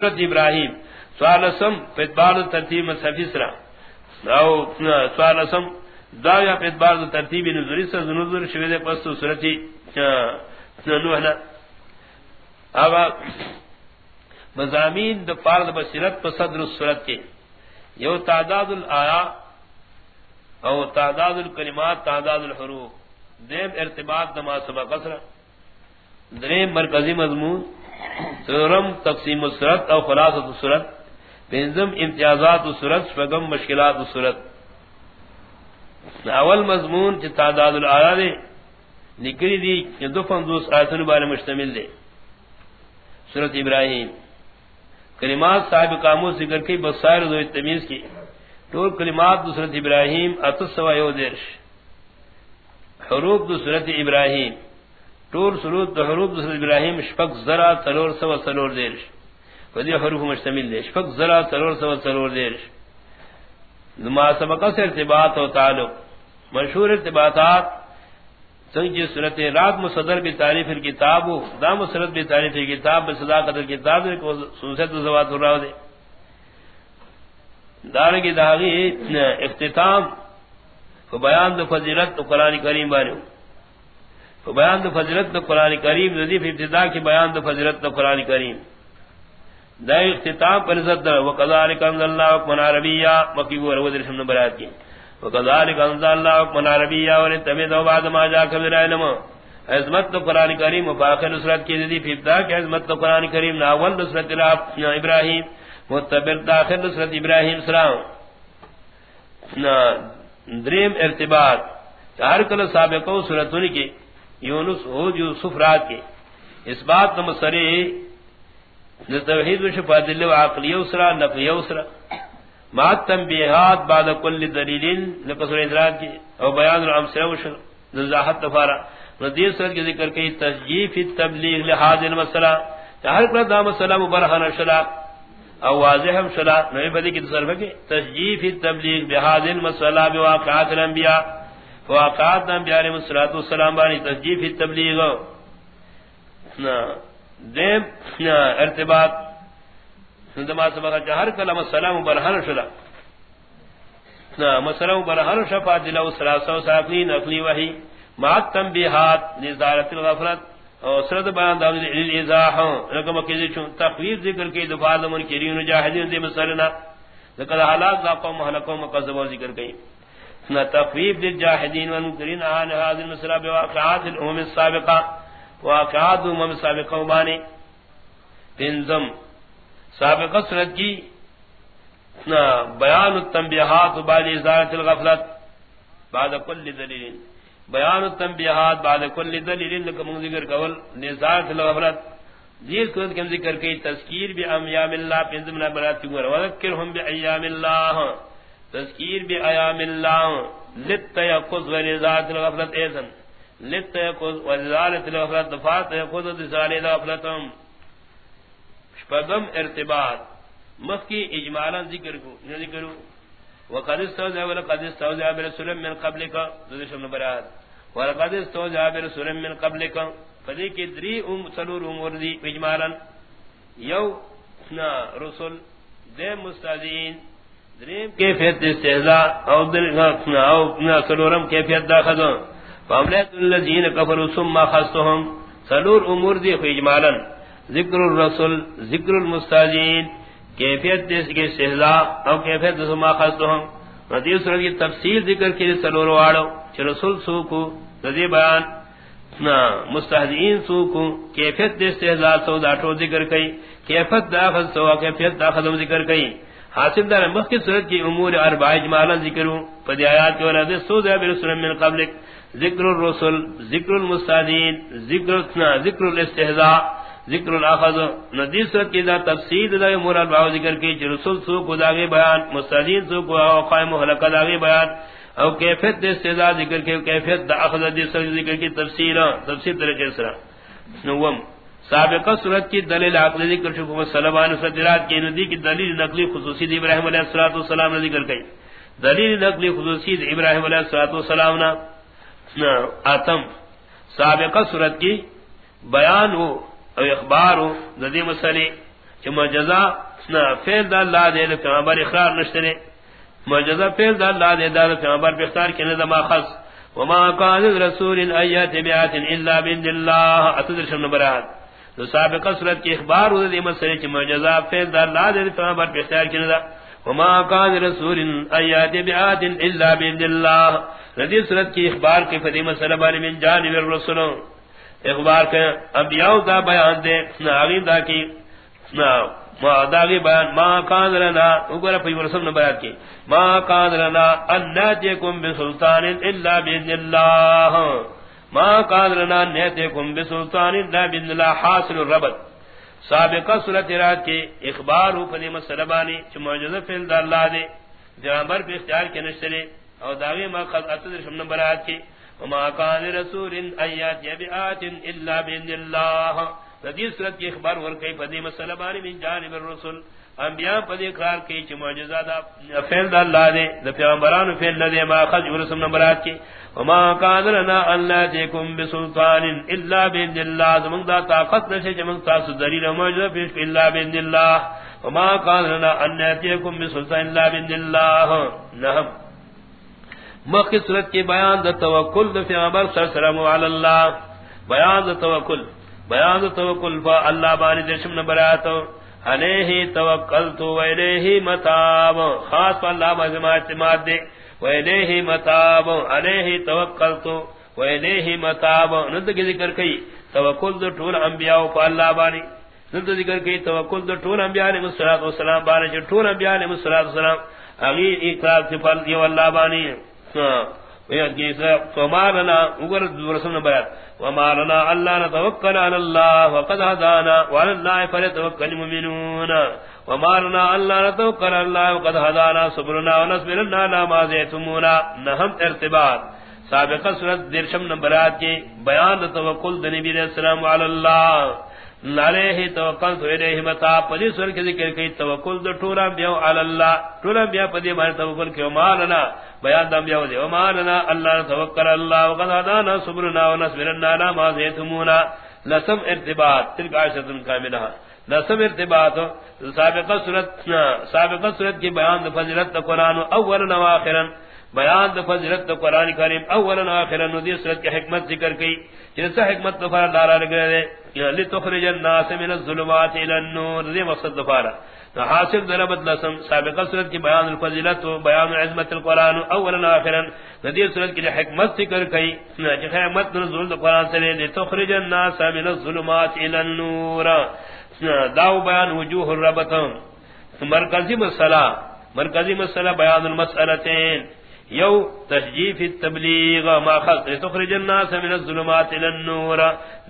سورت ابراہیم، سوال اسم ترتیب مصحفی سرا۔ او سوال اسم دا یا پیتبار ترتیب نزوری سا زنوزر شوید پستو سورتی نوحنا آبا، مضامین دا پارد بصیرت پا صدر السورت کے۔ یو تعداد الآیا او تعداد الکلمات، تعداد الحروف۔ دیم ارتباط دما سبق اسرا دریم مرکزی مضمون سورم تقسیم السرت او خلاصت السرت پنزم امتیازات السرت شفگم مشکلات السرت اول مضمون چی تعداد الآیا دے نکری دی دو فندوس آیتن بارے مشتمل دے سورت ابراہیم کلمات صاحب قامو ذکر کی بسائر دو تمیز کی طور کلمات دو سورت ابراہیم اتسوا یو دیرش. حروف دو سورت ابراہیم طور سرود حروف دو سورت ابراہیم شفق ذرا تلور سوا سلور دیرش ودی حروف مشتمل دے شفق ذرا تلور سوا سلور دیرش نما سبقہ سے ارتباط و تعلق. مشہور ارتباطات سنجی صورت رات مصدر بھی تعریف الکتاب دا مصرت بھی تعریف الکتاب بصداقت الکتاب کو سنسیت زوات راو دے دارنگی داغی اختتام بیان دو فضیلت تو قرآن کریم بارے بیان دو فضیلت تو قرآن کریم ندیف ابتدا کی بیان دو فضیلت تو قرآن کریم۔ دا اختتام پر عزت در وقذالک انزل اللہ وقمن عربیہ مقیبو رو درشم نبرات کی۔ وقذالک انزل اللہ وقمن عربیہ ولتمید و بعد ما جاک من علم۔ عظمت تو قرآن کریم و باقی نصرت کی ندیف ابتدا کی عظمت تو قرآن کریم ناول نصرت ابراہیم، متبر داخل نصرت ابراہیم سلام۔ دریم ارتباط۔ ہر کل سابقوں سورتوں کی یونس ہو جو سفرات کے۔ اس بات نم سرے توحید وشفا دل و عقلی اسرا نقلی اسرا۔ مات تنبیہات بعد کل دلیل لقصر ادراک کی او بیان الامسر وشر نزاحت تفارا ردیر سرد کے ذکر کی تسجیف التبلیغ لحاظ المسلح ہر کل دام السلام برحان شلا او واضح ہم شلا نوی فدی کی تصرف کی تسجیف التبلیغ بحاظ المسلح بواقعات الانبیاء۔ واقعات نام انبیاء علیہ السلام بانی تسجیف التبلیغ دیم ارتباط. سندما سبقہ جہر کلم السلام برہن شلا مسلم برہن شفا دلو سلاسو ساقلین اقلی وحی، مات تنبیحات نزارت الغفرت، اور سرد بیان داود الازاح رقم کیزی چون تخویف ذکر کی، دفاع دمون کرین جاہدین دی مسلنا لقد حالات ذا قوم حلقوم قذبو ذکر کی. نہ تخویف للجاہدین والمنکرین آن هذه المسلح بواقعات الامم السابقہ، واقعات امم سابقہ بانے پنزم سابقہ سرد کی بیان التنبیحات بعد ازارت الغفلت، بعد کل دلیل. بیان التنبیحات بعد کل دلیل لکم ذکر قول نزارت الغفلت. دیر صورت کم ذکر کی تذکیر بی امیام اللہ پنزم نبرات کی گوھر وذکرہم بی ایام اللہ. تذکیر بی ایام اللہ لت یقض و نزارت الغفلت ایزن لت یقض وزالت الغفلت دفات یقض دزالت الغفلتم شپگم ارتباط. مخ کی اجمالا ذکر کو ذکر وقد استوزع ولقد استوزع برسول من قبلك ذشم نبرات ولقد استوزع برسول من قبلك فدی کی دری ام سلور امور دی اجمالا. یو نا رسول دے مستاذین دریم کیفیت استہزاء او در او سلورم کیفیت داخذوں فاملیت اللذین کفروا ثم خستهم سلور امور دی اجمالا. ذکر الرسول ذکر المستاجین کیفیت دیس کے استحضاء او کیفیت دیس ما خستهم ردی کی تفصیل ذکر کی سلور وارو چھ رسول سوکو، ردی بیان. مستحضین سوکو، کیفیت دیس استحضاء سو داٹو ذکر کئی. کیفیت داخل سو کیفیت داخل ذکر کئی. حاصل دار مخی صورت کی امور اربع اجمالا ذکروں پدی آیات کے ولادے سو دیا برسول من قبلک. ذکر الرسل، ذکر المستادین ذکر ذکر الاستہزاء ذکر الاخذ. ندی صورت کی دا تفسیر دا امور اربع ذکر کی چھ رسول سو کو داغے بیان مستادین سو کو قائم حلقہ داغے بیان. او کیفیت دے استہزاء ذکر کی کیفیت دا اخذ دی ذکر کی تفسیر تفسیر طریقے سے نوم سابقہ صورت کی دلیل عقلی ذکر شکو سلمان صدرات کی ندی کی دلیل نقلی خصوصی دی ابراہیم علیہ الصلوۃ والسلام نے ذکر کی دلیل نقلی خصوصی دی ابراہیم علیہ الصلوۃ والسلام نے اتم سابقہ صورت کی بیان ہو او اخبار ہو ندی مسئلے کہ معجزہ، نا، فعل دا اللہ دے پیغمبر اقرار نشترے معجزہ فعل دا اللہ دے، دا پیغمبر پہ اختار کنے دا ما خص وما قال الرسول ان ایات بیات الا بند اللہ۔ اتدر شم نبرات تو سابق صورت کی اخبار ہوئے دی مسئلے چی معجزہ فعل دا اللہ دے دی پیغمبر پہ اختار کنے دا. وما قال الرسول ایات بیات الا بند اللہ. رضی صورت کی اخبار کی فدی مسئلہ بانی من جانب الرسولوں اخبار کے انبیاء دا بیان دے. آغیم دا کی ما داغی بیان. ما کان لنا، اگر پی ورسم نے بیان کی. ما کان لنا ان ناتیکم بسلطان الا باذن اللہ. ما کان لنا ان ناتیکم بسلطان الا باذن اللہ حاصل الربط سابقہ صورت رات کے اخبار ہو پدی مسلمانی چ معجزہ فعل دا اللہ دے. جامر پہ اختیار کے نشرے اور داغی ما قد اتدر شمن برات کی. وما کان رسول ایات یبیات الا باذن اللہ. حدیث صورت کی اخبار ورکی پدی مسئلہ بانی من جانب الرسل. انبیاء پدی اقرار کی چھ معجزہ دا فیل دا اللہ دے دا پیغمبران فیل ندے ما خج ورسم نمبرات کی وما قادرنا اللہ دیکم بسلطان الا بین اللہ زمان دا طاقت نشے چھ من تاسو دلیل معجزہ پیش الا بین اللہ وما قادرنا اللہ دیکم بسلطان الا بین اللہ نحم مخی صورت کی بیان دا توکل دا پیغمبر صلی اللہ علیہ وسلم اللہ بیان دا توکل. بیان دا توکل فا اللہ بانی درشم نبرات علیہ توکلتو ویلیہ متاب، خاص پا اللہ بانی اعتماد دے ویلیہ متاب علیہ توکلتو ویلیہ متاب۔ ند کی ذکر کئی، توکل دو طول انبیاء پا اللہ بانی۔ ند ذکر کئی، توکل دو طول انبیاء علیہ السلام بانی جو طول انبیاء علیہ السلام اغیر اقرار سفر دیو اللہ بانی۔ ہاں۔ ومارنا اگر رسول بیات نتوکل علی اللہ وقد هدانا، وعلى الله المؤمنون. نتوکل علی اللہ وقد هدانا، صبرنا ونصبرنا ما زيتمونا. نہم ارتباط. سابقہ درشم نمبرات کی بیان توکل نبی علیہ السلام علی اللہ. علیہ توکل تو الیہ متا. پدی سور کے ذکر کی توکل دو ٹورا بیو علی اللہ. ٹورا بیا پدی مار توکل کیو مالنا بیان دم بیو دی مالنا اللہ توکل اللہ وقد ہدانا صبرنا ونصبرنا لا ما زیتمونا. لسم ارتباط. تلک عائشۃ کاملہ. لسم ارتباط. سابقہ صورت سابقہ صورت کی بیان فضیلت قرآن. اولا و واخرا بیان دا فضلت قرآن کریم. اولا و آخرا ندی صورت کی حکمت ذکر کی. جنسا حکمت دفارا دارا لگرے دے. لتخرج الناس من الظلمات الى النور. دی مقصد دفارا حاصل ضربت لسم. سابقہ صورت کی بیان الفضلت و بیان عظمت القرآن اولا آخرا. ندی صورت کی حکمت ذکر کی حکمت نزول دا قرآن سے لتخرج الناس من الظلمات الى النور. داو بیان وجوہ الربط. مرکزی مسئلہ. مرکزی مسئلہ بیان المسئلتین. یو تشجیف التبلیغ. ما خلق. تخرج الناس من الظلمات الى النور.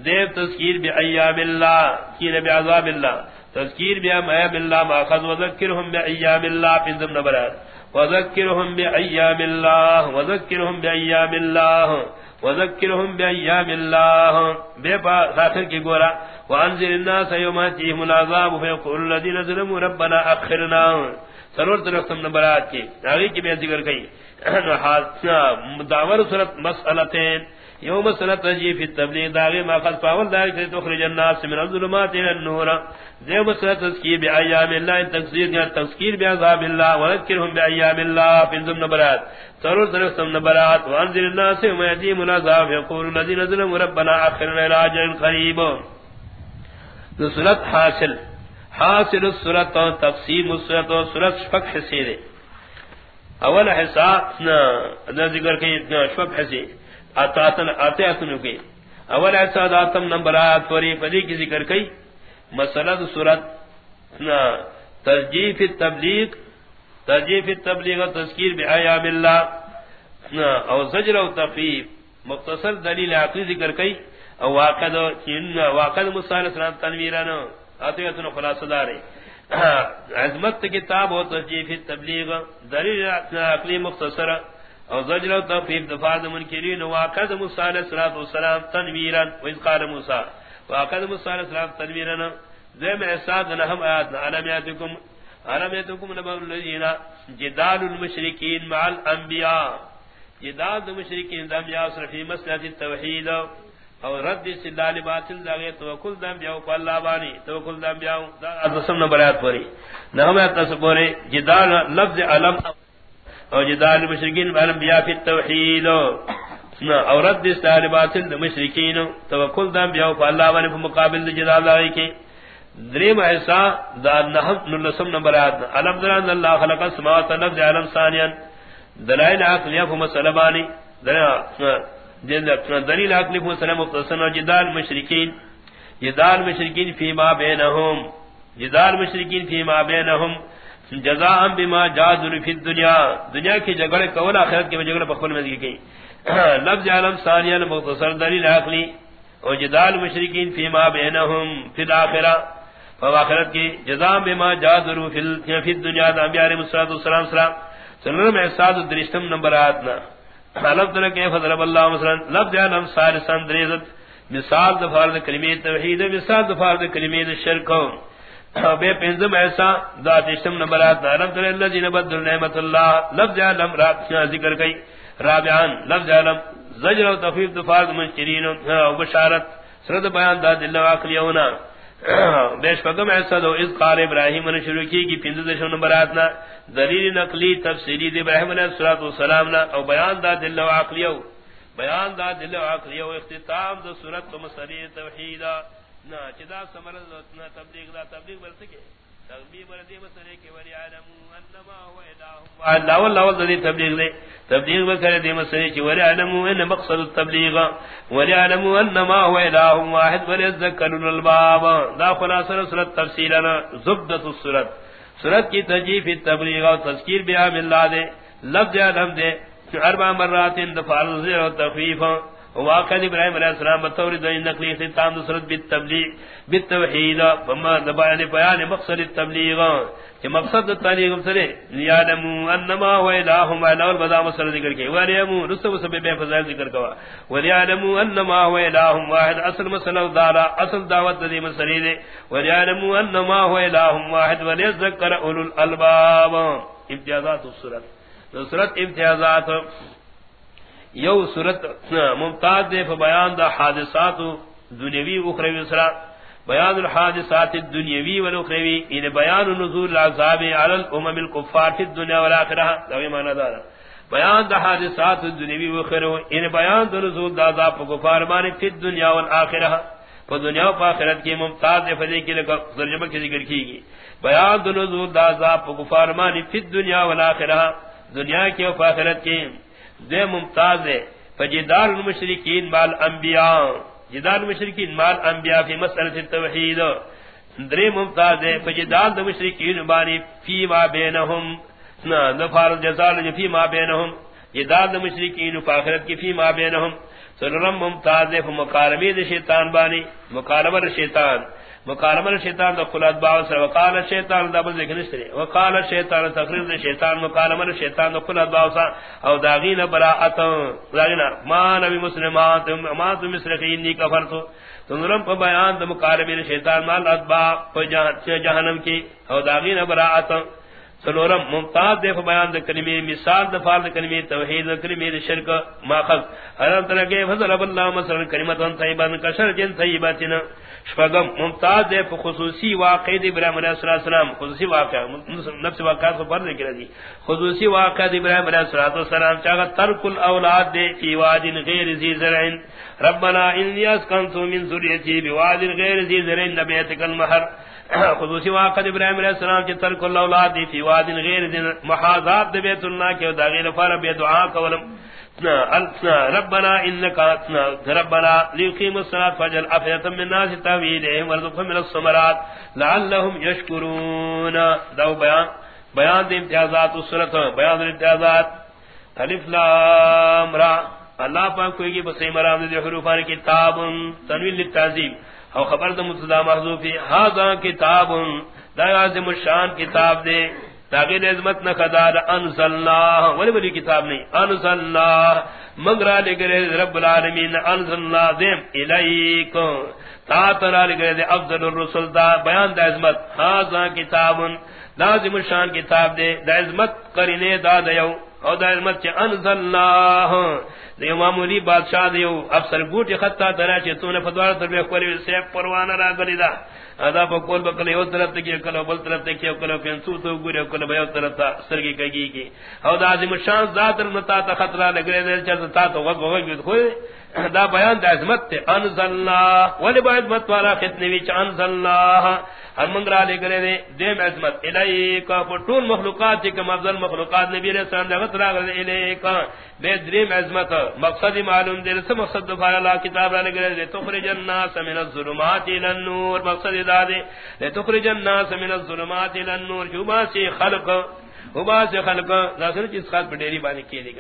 دیو تذکیر بی ایام اللہ. کین بی عذاب اللہ. تذکیر بی ایام اللہ ما خذ وذکرهم بی ایام اللہ پندم نبرات وذکرهم بی ایام اللہ وذکرهم بی ایام اللہ وذکرهم بی ایام اللہ. بے پا خاطر کی گورا. وانزل الناس یوم یوماتیهم العذاب فیقول الذین ظلموا ربنا اخرنا. سرور ترختم نبرات کی. آگئی کی بے ذکر کئی داور صورت مسئلتين يوم مسئلة تجي جی في التبليغ داغي ما قد فاول ذلك تخرج الناس من الظلمات إلى النور. ذي مسئلة تذكير بأيام الله تذكير تذكير بعذاب الله وذكرهم بأيام الله في ضمن برات ترور ذلك ضمن برات وأنزل الناس وما يديم العذاب يقول الذين ظلموا ربنا أخرنا إلى أجل قريب سورة حاصل. حاصل السورة تقسيم السورة سورة شفق حسيره اول حصہ نہ ذکر کی شب حصے. اتاتن اتاتن کی. اول حصہ داتم نمبر آیات پوری پدی کی ذکر کی مسئلہ صورت نہ ترجیف التبلیغ ترجیف التبلیغ و تذکیر بآیام اللہ او زجر و تخفیف. مختصر دلیل عقلی ذکر کی او واقع دو واقع موسی علیہ السلام تنویران اتیتن خلاصہ دارے عظمت کتاب و تجیف تبلیغ دلیل عقلی مختصر او زجر و تفیف دفاع منکرین واقعد موسیٰ علیہ السلام تنویرا، و اذ قال موسیٰ واقعد موسیٰ علیہ السلام تنویرا زیم احساد نحم آیاتنا علمیاتکم علمیاتکم نبا اللذین جدال المشرکین مع الانبیاء، جدال المشرکین دم یاسر فی مسلحة التوحید، او رد استدلال باطل داغه توکل دم بیاو کو اللہ بانی توکل دم بیاو دا ادسم نمبر ایت پوری نہ میں تصبورے جدال لفظ علم او جی جدال مشرکین علم بیا فی التوحید. نہ او رد استدلال باطل مشرکین. توکل دم بیاو کو اللہ بانی مقابل جدال داغه کی. دریم ایسا دا نحم نلسم نمبر ایت علم دران اللہ خلق السماوات لفظ علم ثانیا. دلائل عقلیہ فمسلبانی دلائل دلیل عقلی کو سلام مختصر. جی جدال مشرکین جی جدال مشرکین فی ما بینہم. جدال مشرکین فی ما بینہم. جزاء بما جادوا فی الدنیا دنیا کی جگڑے کول اخرت کے جگڑے بخل میں کی لفظ عالم ثانیہ مختصر دلیل عقلی۔ اور جدال مشرکین فی ما بینہم فی الاخرہ۔ فواخرت کی جزاء بما جادوا فی الدنیا۔ انبیاء علیہ الصلوۃ والسلام سلام سنن میں ساتھ درشتم نمبر آتنا لفظ لکے فضرب اللہ مثلا لفظ علم سالسان دریزت مثال دفارد کلمی توحید، مثال دفارد کلمی شرک۔ بے پنزم ایسا ذات اشتم نمبرات لفظ اللہ جی نبدل نعمت اللہ، لفظ علم رات ذکر کئی۔ رابعان، لفظ علم زجر و تفیف دفارد منشرین ہاں، و بشارت، سرد بیان دا دل و عقلیونا ہاں، بیش فقم ایسا دو از قال ابراہیم نے شروع کی کی پندر دشو نمبراتنا دلیل نقلی تفسیری دی ابراہیم علیہ السلام نا او بیان دا دل و عقلیو بیان دا دل و عقلیو اختتام دا صورت و مسئلی توحیدہ نا چدا سمرد تبلیغ دا، تبلیغ برسکے لاول لاول دے تبلیغ دے. تبلیغ مسئلے ان مقصد التبلیغ. هو واحد الباب دا خلاصہ سورۃ زبدۃ السورۃ سورۃ کی تجیف التبلیغ و تذکیر بیان اللہ دے، لفظ علم دے اربع مرات دفع و واقع ابراہیم علیہ السلام بطور دو نقلی ختام دسرت بالتبلیغ بالتوحید فما دبایان بیان مقصد التبلیغ کہ مقصد التبلیغ سرے، یعلمو انما هو الہ ما الاول بدا مسل ذکر کی. ولیمو رسو سبب فضائل ذکر کوا. ولیعلمو انما هو الہ واحد، اصل مسئلہ دارا، اصل دعوت دی مسئلے دے. ولیعلمو انما هو الہ واحد وليذكر اولو الالباب. امتیازات السورۃ سورۃ امتیازات. یو صورت ممتاز دے بیان دا حادثات دنیوی اخروی سرا. بیان الحادثات الدنیوی والاخروی ان یعنی بیان نزول العذاب علی الامم الكفار فی الدنیا والآخرہ دوی معنی دارا. بیان دا حادثات الدنیوی والاخروی ان یعنی بیان دا نزول دا عذاب کفار معنی فی الدنیا والآخرہ پا دنیا و پا آخرت کی ممتاز دے فدے کی لگا ترجمہ کی ذکر کی گی. بیان دا نزول دا عذاب کفار معنی فی الدنیا والآخرہ دنیا کی و پا آخرت کی دے ممتاز ہے فجدار المشرکین مال انبیاء۔ جدار المشرکین مال انبیاء فی مسئلہ التوحید۔ درے ممتاز ہے فجدار المشرکین بانی فی ما بینہم۔ نفار الجزال فی ما بینہم۔ جدار المشرکین فاخرت کی فی ما بینہم۔ سلرم ممتاز ہے فمقارمی دے شیطان بانی مقاربر شیطان۔ مقالم الشیطان دخلت باو سر. وقال الشیطان دا ذکر نشتری. وقال الشیطان تقریر دا شیطان مقالم الشیطان دخلت باو سر. او داغین براعت. داغین ما نبی مسلمات، ما تو مسرقین دی کفرتو تنظرم پا بیان دا مقالم الشیطان مال اتباع پا جہنم کی. او داغین براعت. سلورم ممتاز دے بیان دے کلمے، مثال دے فال دے کلمے، توحید دے کلمے، دے شرک ماخذ حرام طرح کے فضل اللہ مثلا کلمتان طیبان کشر جن طیباتنا. شفاگم ممتاز دے خصوصی واقع دے ابراہیم علیہ السلام. خصوصی واقع نفس واقعات کو پڑھ لکھ رہی خصوصی واقع دے ابراہیم علیہ السلام چاہا ترک الاولاد دے فی واد غیر ذی زرعن ربنا انی اسکنتو من ذریتی بواد غیر ذی زرعن نبیتک المحر خصوصی واقع ابراہیم علیہ السلام کی ترک الاولاد دی فی واد غیر ذی محاذات دے بیت اللہ کے داغیر فار بے دعا کولم. ربنا انك ربنا ليقيم الصلاه فجل افيه من الناس تاويلهم ورزقهم من الثمرات لعلهم يشكرون دو بیان بیان دے امتیازات الصلاه بیان الامتیازات الف لام را. اللہ پاک کوئی کی بس مرام دے حروفان کتاب تنوین للتعظیم. او خبر دے مبتدا محذوف هذا کتاب، دا عظیم الشان کتاب دے. تاغیر عظمت نہ خدار انزلنا ولی ولی کتاب نہیں. انزلنا مگرا لگرے رب العالمین انزلنا دیم. الیکم تا ترا لگرے افضل الرسل، دا بیان دا عظمت. ہاں کتاب لازم شان کتاب دے. دا عظمت قرینے، دا دیو. او دا علمت چی انزل اللہ دیو معمولی بادشاہ دیو افسر گوٹی خطا ترا چی تو نے فتوار تر بے کولی سیب پروانا را گلی دا. ادا پا کول بکل یو طرف تکی کلو، بل طرف تکی کلو پینسو تو گوری کلو بیو طرف تا سرگی کگی کی. او دا عظیم شان ذات رمتا تا خطرہ لگرے دے چلتا تا تو وقت وقت بیت خوئی دا بیان دا عظمت تے انزل اللہ ولی با عظمت والا ختنوی چا انزل اللہ ہر منگرہ لے کرے دے دیم عظمت الیکا پٹون مخلوقات چکم افضل مخلوقات، نبی علیہ السلام دا غط راگ دے الیکا بے دریم عظمت، مقصد معلوم دے رسم مقصد دفار اللہ کتاب را لے کرے دے تخرج الناس من الظلمات الى النور. مقصد دا دے لے تخرج الناس من الظلمات الى النور. شبا سے خلق شبا سے خلق ناصر چیز خلق پٹیری بانی کیے دی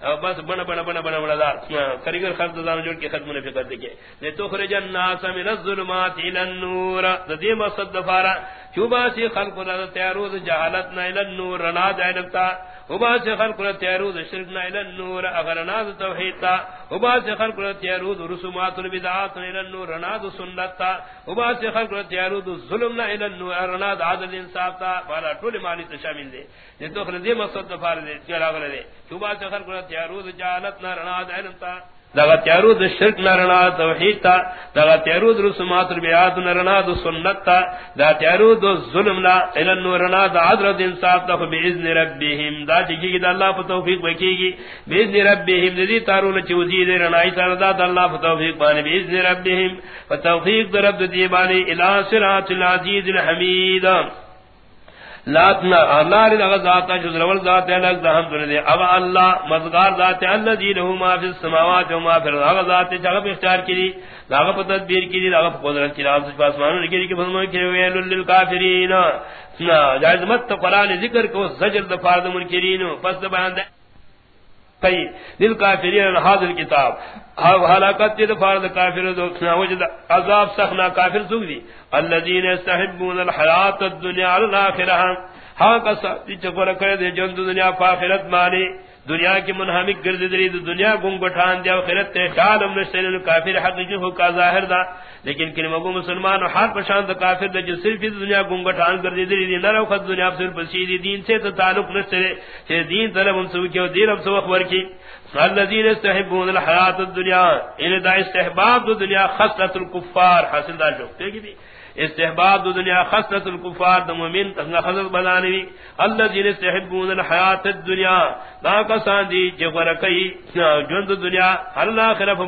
کنا بس بنا بنا بنا بنا بنا دار. کریگر خرد دان جوڑ کے ختم نے فکر دکے لے تخرج الناس من الظلمات الى النور. ذی مقصد دفارا. چوبا سی خلق را تیاروز جہالت نہ الى النور. رنا دینتا وبا سے خلق را تیاروز شرک نہ الى النور. اگر ناز توحید تا. وبا سے خلق را تیاروز رسومات البدعات الى النور. رنا سنت تا. وبا سے خلق را تیاروز ظلم نہ الى النور. رنا عدل انصاف تا. والا ٹول معنی شامل دے. یہ تو خرد مقصد دفارا دے. چلا گلے چوبا سے خلق را تیارو دا جالت نارنا دا علم تا دا تیارو دا شرک نارنا توحید تا دا تیارو دا رسومات ربیات نارنا دا سنت تا، دا تیارو دا ظلم نا علن نورنا دا عدرت انصاف تا بی اذن ربیہم دا چکی گی دا اللہ پا توفیق بکی گی؟ بی اذن ربیہم دا دی تارو لچوزی دا رنائی سارا دا دا اللہ پا توفیق بانی بی اذن ربیہم پا توفیق دا رب دا دی بانی الہ سرات العزیز الحمید. لاتنا اللہ رضا ذاتا جو ذرول ذات ہے، لگ دہم دنے دے۔ اغا اللہ مدگار ذات ہے اللہ دی لہو ما فی السماوات و ما فی اغا ذات ہے جگہ اختیار کی دی لاغا پا تدبیر کی دی لاغا پا قدرت کی رام سچ پاسمانو لکی دی کہ فرمان کی ویل للکافرین جائز مت قرآن ذکر کو زجر دفار دا منکرین پس دا بیان دے۔ کئی دل کافرین حاضر کتاب۔ حلاکت دل فارد کافر دو وجد عذاب سخنا کافر سوک دی. اللذین استحبون الحیات الدنیا الاخرہ ہاں کسا جی چکو کرے دے جند دنیا فاخرت مانی دنیا کی منہمک گرد دری دنیا گم گٹھان دیا خیرت تے ڈالم نشتر کافر حق جو کا ظاہر دا لیکن کلمہ گو مسلمان حال پشان دا کافر دا جو صرف دنیا گم گٹھان گرد دری دی نرو خد دنیا صرف سیدی دین سے تو تعلق نشتر چھے دین طلب ان سو کیا دین اب سو اخبر کی الذين استحبون الحیات الدنیا ان دا استحباب دنیا خصلت الكفار حاصل دا جو دیکھی استحباب دو دنیا، خصلت الكفار دم من تنگ خصلت بدانوی الذين استحبون الحیات الدنیا. دا کسان دی چه غرقی جند دنیا. اللہ خرف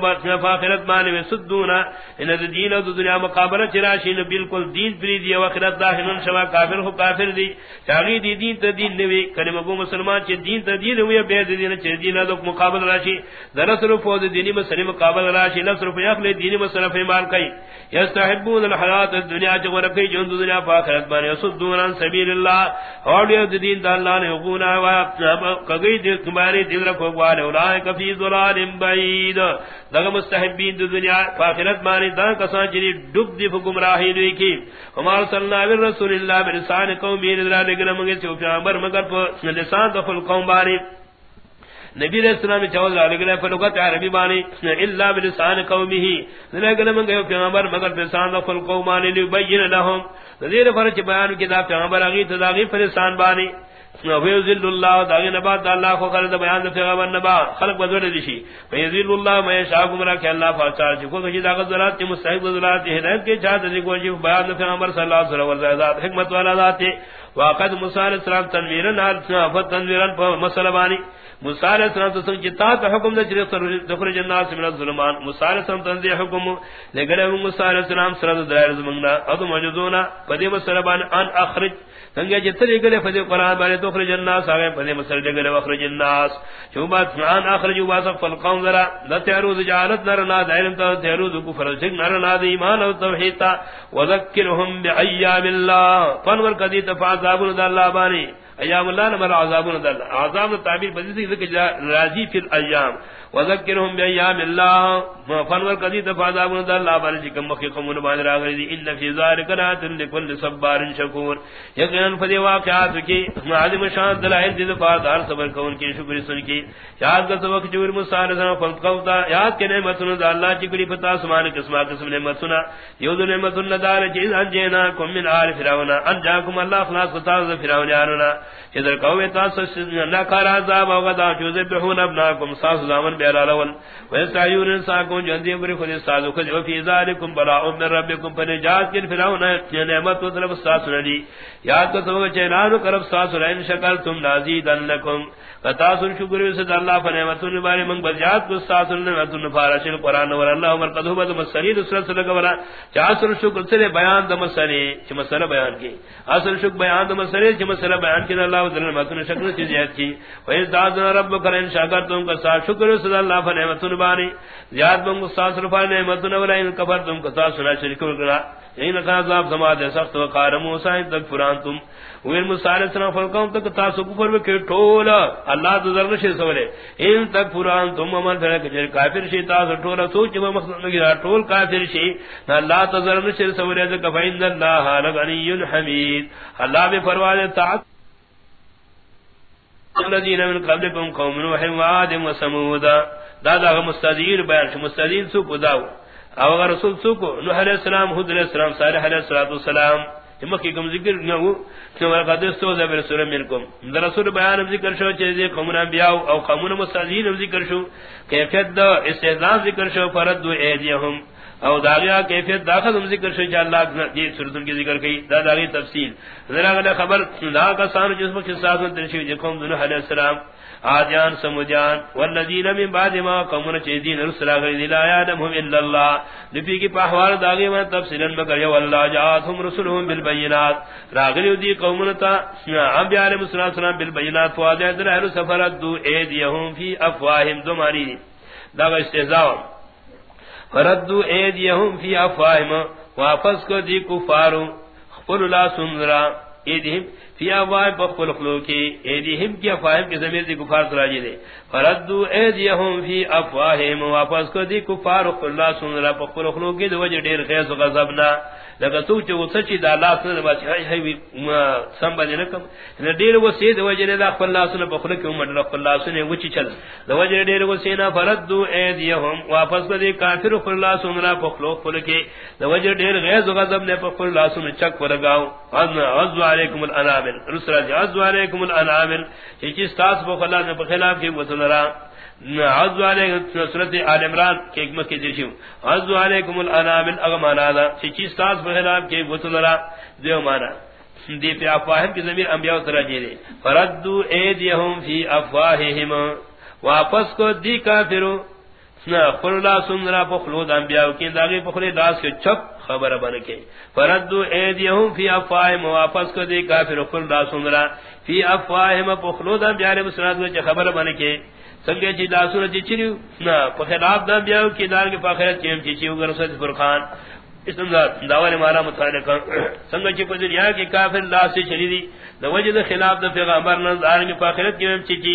فاخرت مانوی سدونا ان دین و دنیا مقابلہ چراشین بالکل دین پری دی وخرت داخلن شوا، کافر ہو کافر دی. چاگی دی دین تا دین نوی. کلمہ گو مسلمان چه دین تا دین ہوئی بید دین چه دین دو مقابل راشی. درسرف و دینی مسلم مقابل راشی. لفظرف یخل دینی مسلم فیمال کئی. یستحبون الحیات الدنیا. دنیا جو ورکی جو دنیا پاکرت بانی اسدون عن سبیل اللہ اور یہ دین دا اللہ نے حقونا کگئی دل کماری دل رکھو گوانے اولائے کفی ظلال بعید۔ لگا مستحبین دنیا پاکرت بانی دا کسان جنی ڈب دی فکم راہی نوی کی۔ ہمار صلی اللہ علیہ رسول اللہ برسان قومی، ندرہ لگنا مگی چوکی عمر مگر پر لسان دخل قوم بانی۔ نبی علیہ السلام چاول علیہ فلغت عربی بانی الا بلسان قومه. لگن من گئے پیغمبر، مگر بلسان قوم قومان لبین لهم ذیر فرچ بیان کی دا پیغمبر اگی تداغی فلسان بانی. ویذل اللہ داغی نبات اللہ کو خلد بیان پیغمبر نبا. خلق بدر دیشی ویذل اللہ میں شاہ را کہ اللہ فاچار جی کو کہ دا کی مستحق غزرات ہدایت کے چاہت دی کو جی بیان پیغمبر صلی اللہ علیہ وسلم حکمت والا ذات وقد موسی السلام تنویرن فتنویرن مسلمانی بانی مسال سلام تو سن جتا کا حکم دے جرے تخرج الناس من الظلمات مسال سلام تنزی حکم لے لگڑے مسال سلام سر دائر زمنگنا ادو موجودونا پدی مسلمان ان اخرج. سنگے جتری گلے فدی قران بارے تخرج الناس اگے پدی مسل گلے اخرج الناس. شوبات ان اخرج واسف القوم ذرا. لا تعرض جعلت نرنا دائرن تو تعرض کفر سن نرنا ایمان و توحید وذکرهم بایام الله فنور کدی تفاضاب اللہ بانی. ایام اللہ نمال عذاب ندل عذاب تعبیر بدی سے ذکر راضی فی الایام. وذکرهم بایام اللہ فنور قدی تفاضاب ندل اللہ بارے جکم مخی قومون بان راغلی دی ان فی ذالک نات لکل صبار شکور یقینا فدی واقعات کی عظیم شان دلائل دی دفاع صبر کون کی شکر سن کی یاد کا سبق جور مصالح سن فل قوتا. یاد کے نعمت اللہ چکڑی پتا سمان قسم قسم نعمت سنا. یود نعمت اللہ دار چیز انجینا کم من آل فرعون ان جاکم اللہ خلاص قطاز فرعون یارنا اذا قوم تاسس لا کار عذاب او غدا جوز بهون ابناكم ساس زامن بيرا لون ويستعيون انساكم جندي بر خود استاد خود في ذلكم بلاء من ربكم. فنجات كن فرعون نعمت طلب ساس ندي یاد کو تو چنانو کرب ساس ان شکل تم نازیدن لكم فتاسن شکر سے اللہ فنعمتن بارے من بجات کو ساس نعمتن فارش القران ور اللہ عمر قد هو مسرید اسرت لگا ورا چاسر شکر سے بیان دم سری چ مسئلہ بیان کی. اصل شکر بیان دم سری چ مسئلہ بیان کی. اللہ تعالی متن شکر چیز ہے کی. و ذات رب کرن شکر تم کا ساتھ شکر سے اللہ فنعمتن بارے زیاد من ساس رفا نعمتن ور ان کفر تم کا ساتھ کرا۔ این کا عذاب سما دے سخت وقار موسی تک فران تم۔ ویر موسی علیہ السلام فرقوں تک تاسو کفر میں کہ ٹول اللہ تو ذرا شے سوالے این تک فران تم۔ عمل کرے کافر شی تاسو ٹول سوچ میں مقصد نہیں ٹول کافر شی اللہ تو ذرا شے سوالے کہ فین اللہ غنی حمید اللہ بھی فرمائے تا الذين من قبلكم قوم نوح وعاد وثمود. دادا مستذیر بیان مستذیر سو کو داو؟ او اگر رسول سوکو نوح علیہ السلام حود علیہ السلام، صالح علیہ السلام مکی کم ذکر نو کہ وہ قدس تو ذبر سورہ منکم. در رسول بیان ذکر شو چیزے قوم انبیاء او قوم مستعین ذکر شو. کیفیت دا استعذان ذکر شو فرد ایدیہم او داغیا کیفیت داخل ہم ذکر شو کہ اللہ یہ سورۃ کی ذکر کی دا داغی تفصیل. ذرا غلا خبر، دا کا سان جس کے ساتھ ترشی قوم نوح علیہ السلام، آدیان سمجان والذین من بعد ما قومنا چیدین رسل آگر دل آیادم هم الا اللہ. نفی کی پاہوار داغی من تفصیلا مگر یو اللہ جاعتهم رسولهم بالبینات. راغلی دی قومنا تا، انبیاء علیہ السلام بالبینات فوادی در اہل سفرت دو ایدیهم فی افواہم دو مانی داغا استحضاو فردو ایدیہم فی افواہم واپس کو دی کفارو خپل لا سنرا ایدیہم فی افواہم بخل خلوکی ایدیہم کی افواہم کی زمین دی کفار سراجی دے۔ فردو ایدیہم فی افواہم واپس کو دی کفارو خلا لا را بخل خلوکی دو وجہ دیر خیس و غزبنا لگا تو چو سچی دا اللہ سن با چی ہائی ہائی سن با دینکم دیر وہ سید وجہ دا خلا سن بخل کی امت رخ اللہ سن وچی چل دو وجہ دیر وہ سینا فردو ایدیہم واپس کو دی کافر خلا سن را بخل خلوکی دو وجہ دیر غیز و غزب نے بخل اللہ سن چک ورگاو عزو علیکم الانامل. رسل جی، عزو علیکم الانامل. چیچی ستاس بو نے بخلاف کی وصلرا عزو علیکم سورت آل عمران حکمت کی درشیو عزو علیکم الانامل اغمانا دا چیچی بخلاف دیو مانا۔ دی پی افواہم کی زمین انبیاء تراجی دے فردو ایدیہم فی افواہہم۔ واپس کو دی کافرو خلا سنرا پخلود انبیاء کی داغی داس کے چپ خبر بن کے۔ فردو ایدیہم فی افواہم واپس کو دی کافر خلا سنرا فی افواہم پخلود انبیاء علیہ السلام کی خبر بن کے۔ سنگے چی داسونا چی چریو نا پخلاف دا انبیاء کی دار کے پاخرت چیم چی چیو گر سید فرخان اس دعوی مارا متعلقا سنگے چی پدر یا کی کافر اللہ سے چلی دی۔ دا وجد خلاف دا پیغامبر نظار کی پاخرت چیم چی۔ چی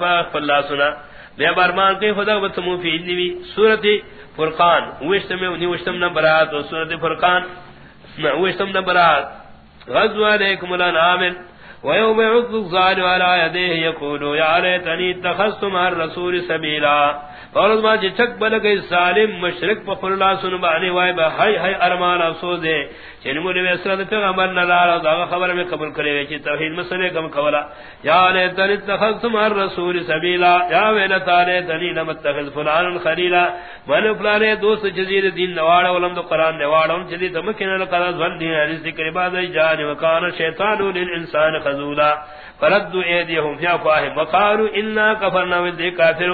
فاخ اللہ سنا بے بارمان کے خدا و تمو فی النبی سورۃ فرقان وشتم نے وشتم نمبرات سورۃ فرقان۔ وشتم نمبرات غزو علیکم الانام ويوم يعض الظالم على يديه يقول يا ليتني اتخذت مع الرسول سبيلا فرض ما جی چک بل گئی ظالم مشرک پر اللہ سن بانی وای با ہائے ہائے ارمان افسوس دے چن مولی وسرا دے پیغمبر نہ لا دا خبر میں قبول کرے وچ توحید مسئلے کم کھولا یا لے تن اتخذت مع الرسول سبیلا، یا ویل تعالی تنی نہ متخذ فلان خلیلا۔ من فلان دوست جزیر دین نواڑ ولم تو قران نواڑ ان جدی تمکن القران ظن دین ذکر بعد جان وکان شیطان للانسان خذولا۔ فرد ایدیہم فی افواہم وقالوا انا کفرنا بالذی کافر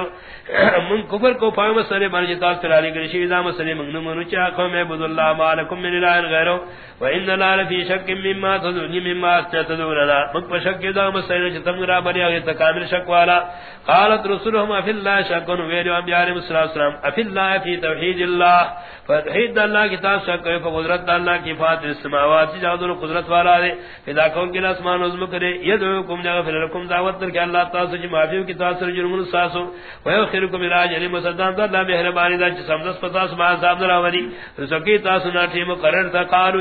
من کفر کو پائے مسئلے بن جتا سلالی گری شی دا مسئلے من من چا قوم عبد اللہ مالکم من الہ غیرو۔ و ان لا فی شک مما تدعون مما تدعون لا مک شک دا مسئلے چتم را بری اگے تکامل شک والا قالت رسولهم فی اللہ شکن ویلو انبیاء علیہ السلام فی اللہ فی توحید اللہ فتحید اللہ کتاب شک کرے قدرت اللہ کی فاتر السماوات جادو قدرت والا دے فدا کون کے اسمان عظم کرے یدعوکم یغفر لكم دعوت کر کہ اللہ تعالی سے معافی کی تاثر جرم ساسو و یخرکم الى اجل مسدان اللہ مہربانی دا سمجھ پتا سما صاحب دراوی سکی تاسو نہ ٹیم قرر تا قالو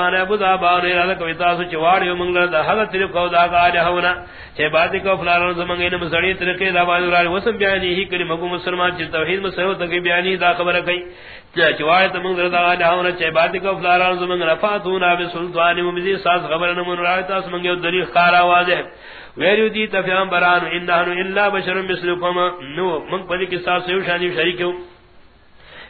كان ابو ذا ارادہ کوئی تاس چواڑ یو منگل دا حق طریقہ دا گاج ہونا۔ چے بعد کو فلان زمن نے زڑی طریقے دا بعد ورانوي وسم بیانی ہی کلمہ کو مسلمان چ توحید مسلمان تک بیانی دا خبر کئی۔ چواڑ تو منگل دا گاج ہونا۔ چے بعد کو فلان زمن رفاتونا بسلطان مزید ساز خبر نہ من رایت اس منگے دلیل خارا واضح۔ ویرو دی تفیام بران انہانو الا بشر مثلکم نو من پدی کی ساتھ سیو شانی شریکیو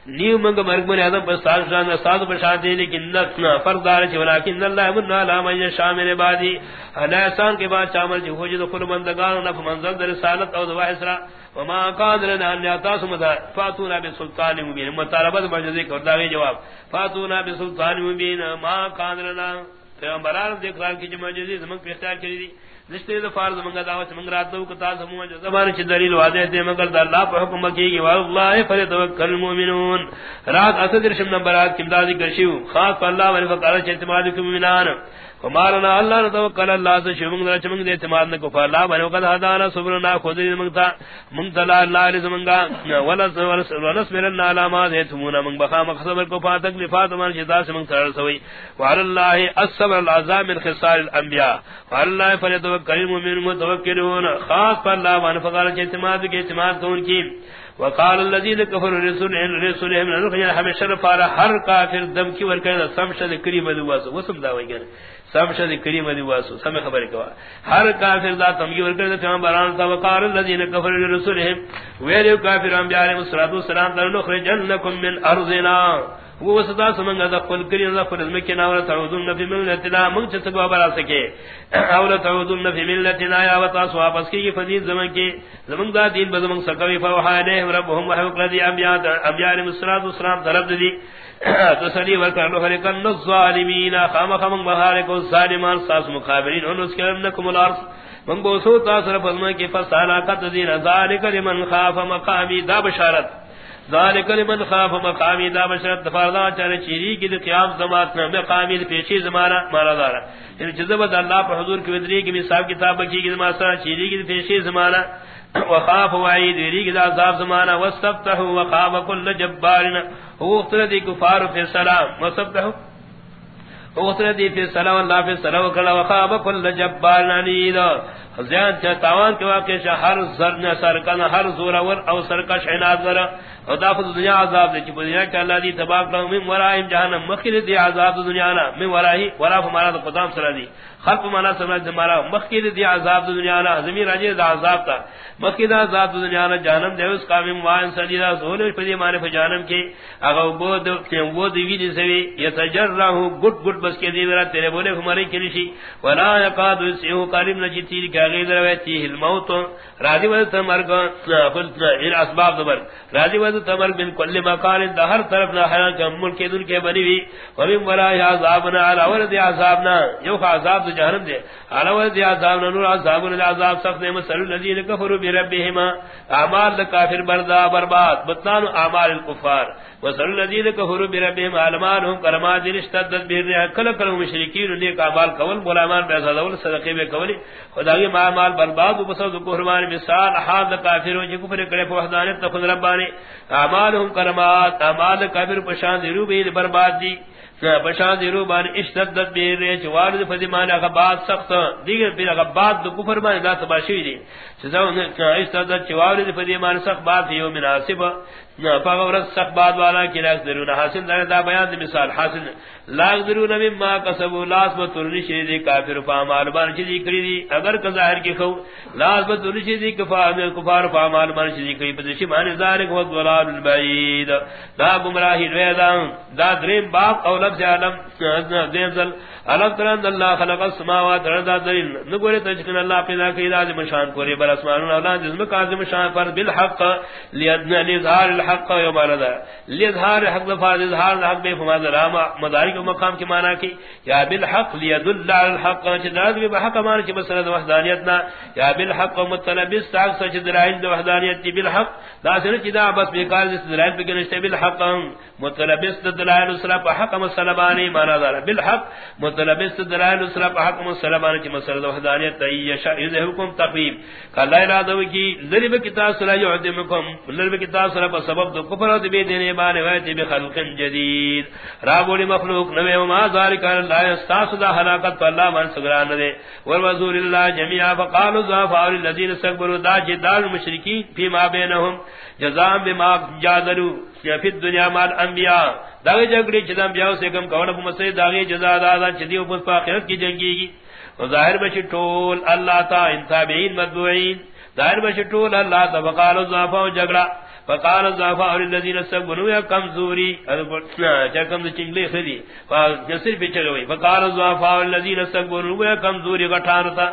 نیو منگ مرگ من آدم پر ساتھ شان ساتھ پر شان دی لیکن نتنا فرق دار چی ولیکن اللہ من نالا من شامل بادی حنا احسان کے بعد چامل چی خوجد خل مندگان نف منزل در رسالت او دوائی سرا وما قادرنا ان یاتاس مدار فاتونا بسلطان مبین۔ مطالبت مجزی کرداوی جواب۔ فاتونا بسلطان مبین۔ ما قادرنا پیغمبران دیکھلال کی جمع جزی زمان پہ اختیار کری دی۔ نشتے دا فارض منگا دعوت منگ رات دو کتا سمو جو زبان چھ دلیل واضح دے، مگر دا اللہ پہ حکم کی گی، واللہ فلتوکل المومنون رات اسد رشم نمبرات کم دازی کرشیو، خاص پہ اللہ ونفق علیہ چھ اعتماد کم مومنان ومارنا اللہ نتوکل اللہ سے شمنگ در چمنگ دے اعتماد نہ نکو فاللہ بنو قد حدانا صبرنا خودی منگتا، منتلا اللہ علیہ زمنگا ونسمرنا علامات ایتمونا منگ بخا مقصبر کو فا تکلیفات من شدا سے منگ سرر سوئی وعلى الله الصبر العذاب من خصال الانبیاء. وعلى الله فليتوکل المؤمنون متوکلون خاص پر اللہ ونفق علیہ اعتماد کے اعتماد کون کی. وقال الذين كفروا رسول رسول من الخير ہمیشہ فار ہر کافر دم کی ور کرے سب کریم دواس وسم دا وگن سب شد کریم دواس سم خبر کوا۔ ہر کافر دا تم کی ور کرے پیغمبران تا وقال الذين كفروا رسولهم ویرو کافر انبیاء علیہ الصلوۃ والسلام تر نخرجنکم من ارضنا۔ وہ وسدا سمنگا دا قل کری اللہ پر ازمی کے ناورا تعودن فی ملتنا۔ منگ چھ برا سکے۔ اولا تعودن فی ملتنا، یا وطا سوا پس کی فدید زمن کی۔ زمن دا دین بزمن سکوی، فوحا لیہم ربهم وحوق لدی انبیاء علیہ السلام طرف دی۔ تسلی ورکرنو خلقن الظالمین خام خام بہارک الظالمان ساس مقابلین انس کرنکم الارض. من بوسو تاثر فضمان کی فصالا دین، ذالک لمن خاف مقامی دا بشارت. ذالک لمن خاف مقامی دا بشرت فرضا چارے چیری کی دی قیام زمات نہ مقامی پیشی زمانہ مارا دارا. یعنی جذب اللہ پر حضور کی ودری کی مثال کتاب کی کی زمانہ چیری کی دی پیشی زمانہ وخاف وعید ویریگ دا عذاب زمانہ وستفتح وخاف کل جبار. هو اختردی کفار فی السلام. وستفتح هو اختردی فی السلام، اللہ فی السلام وخاف کل جبار عنید زیان چاہتاوان کے واقع ہر زرن سرکن، ہر زورور او سرکش عناد ذرا. خدا خود دنیا عذاب دے چھ دنیا کہ اللہ دی تباہ کرو من ورائم جہنم مخیر دی عذاب دنیا نا، من ورائی ورا ہمارا قدام سرا دی۔ خلق مانا سمجھ ہمارا مخیر دی عذاب دنیا نا، زمین راجی دا عذاب تا۔ مخیر عذاب دنیا نا، جہنم دے اس کام وان سجدا زول پدی مارے ف جہنم کی اگر وہ دو وہ دی وی سوی یتجرہ گٹ گٹ بس کے دی ورا، تیرے بولے ہمارے کلیشی ولا یقاد سیو قریب نجی تیر کہ غیر رویتی الموت راضی ود تمرگ فل ان اسباب دبر راضی ود تمر من کل مکان ہر طرف نہ حیا کہ ملک کے دن کے بنی ہوئی۔ ومن ولا عذابنا على ولد عذابنا۔ یو عذاب جہنم دے۔ على ولد عذابنا، نور عذاب العذاب سخت مسل الذين كفروا بربهم اعمال کافر بردا برباد۔ بتان اعمال الكفار وصل الذين كفروا بربهم علمانهم كرما کرمات اشتدت به كل كل مشركين نے اعمال قول غلامان پیسہ دول صدقے میں کولی خدائی اعمال برباد و بسد قهرمان مثال حال کافروں جو کفر کرے وحدانیت خود ربانی. اعمالهم کرمات، اعمال کافر پشان دی روبے برباد دی. پشان دی روبان اشتدت بیر ریچ وارد فدیمان اغباد سخت دیگر پیر اغباد دو کفر بانی لا تباشوی دی اشتدت چوارد فدیمان سخت بات فیو مناسب فغورت سخت بعد والا کی لاغ درون حاصل در دا بیان دی مثال حاصل لاغ درون مما قصبو لاس و ترنی شریدی کافر فامال بان چیزی کری دی اگر کا ظاہر کی خو لاس و ترنی شریدی کفار فامال بان چیزی کری پدشی معنی ذارک وقت ولال البعید. دا گمراہی رویدان، دا درین باق او لفظ عالم دیم علم ترند اللہ خلق السماوات رضا دلیل نگوری تجکن اللہ پیدا کی لازم شان کوری بر اسمانون اللہ جزم کازم شان پر بالحق. لیدنا لیظہار الحق یوم رضا. لیظہار حق دفار لیظہار الحق بے فماد راما مداری کو مقام کی معنی کی یا بالحق لیدل الحق. چھ درد بھی بحق معنی چھ مسرد وحدانیتنا یا بالحق مطلبس تاک سچ درائن دو وحدانیت چھ بالحق دا سنچ دا بس بیکار جس درائن پہ گنشتے بالحق. مطلبس دلائن اسرا پہ حق مسرد مسلمانی مانا دارا بالحق مطلبس دلائل اسرا پا حق مسلمانی چی مسلد وحدانیت تایشا یزہوکم تقیب کہ اللہ ارادو کی لرب کتاب صلی یعدمکم لرب کتاب صلی اللہ سبب دو کفر ود بی دینے بانے ویتی بخلق جدید. رابولی مخلوق نوے وما ذالک اللہ استاس دا حلاقت پا اللہ من سگران دے والوزور اللہ جميعا، فقالوا ذافا الذين استكبروا، دا جدال المشركين فيما بينهم جزاء بما جادلوا في الدنيا مع الانبياء داغی جگڑی چدا انبیاء سے کم کون ابو مسعود داغی جزاء دادا چدی او پر اخرت کی جنگی گی و ظاہر بچ ٹول اللہ تا انتابعین مدعوین ظاہر بچ ٹول اللہ تا فقال فقالوا ذافا جگڑا۔ فقال الزعفاء للذين استكبروا يا كمزوري جا کم دو چنگلی خدی جسر پہ چلوئی فقال الزعفاء للذين استكبروا يا كمزوري غٹھانتا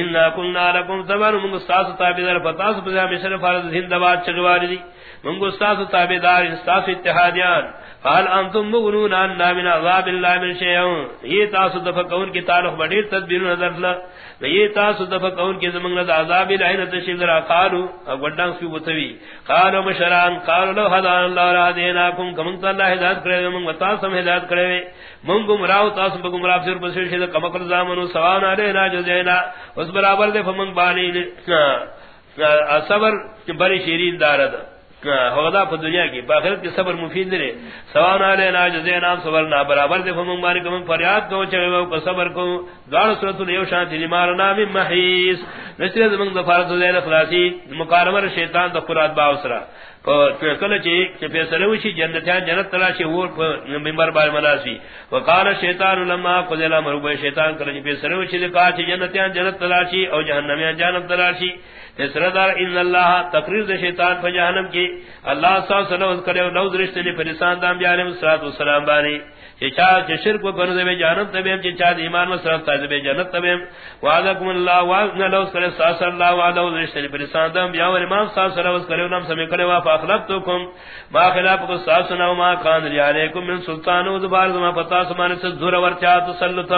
اننا كنا لكم ثمن من استاس تابدار فتاس بزا مشر فرض زندباد چگواری دی۔ من استاس تابدار استاس اتحادیان. قال انتم مغنون عنا من عذاب الله من شيء یہ تاسو دفع کون کی تعلق بڑی تدبیر نظر لا یہ تاسو دفع کون کی زمن نظر عذاب العين تشذر قالوا وڈان سی وتوی قالوا مشران قالوا لو هدان الله را دیناکم. کم اللہ ہدایت کرے من وتا سم ہدایت کرے من گمراہ تاسو گمراہ پھر بس شد کم کر زامن سوان علینا جزینا اس برابر دے فمن بانی صبر بڑی شیرین دارد. ہودا پا دنیا کی باخرت کی صبر مفید نے سوان علی ناجزے نام صبر نا برابر دے فمم مار کم فریاد کو چے کو صبر کو دوار سورۃ الیو شانتی دی. نامی محیس نسر زمن دفارت دے خلاصی مقارمر شیطان د قرات با اسرا چی جنتیان جنت تلاشی ور په منبر باندې وقال شیطان لما قذل امر شیطان جنتیان جنت تلاشی او جهنميان جنت تلاشي تسردار ان اللہ تقریر دے شیطان پر جہنم کی اللہ صلی اللہ علیہ وسلم کرے درشتے نے دام بانی چا شرک کو بن دے جہنم تبے چا ایمان و صرف تبے جنت تبے وعدکم اللہ وعدنا لو صلی اللہ علیہ وسلم درشتے نے فرسان دام بیارے امام صلی اللہ علیہ وسلم سمے کرے وا فاخلفتکم ما خلاف کو ساسنا ما کان علیکم من سلطان و ذبار ما پتا سمان سے ذر ور چا تسلط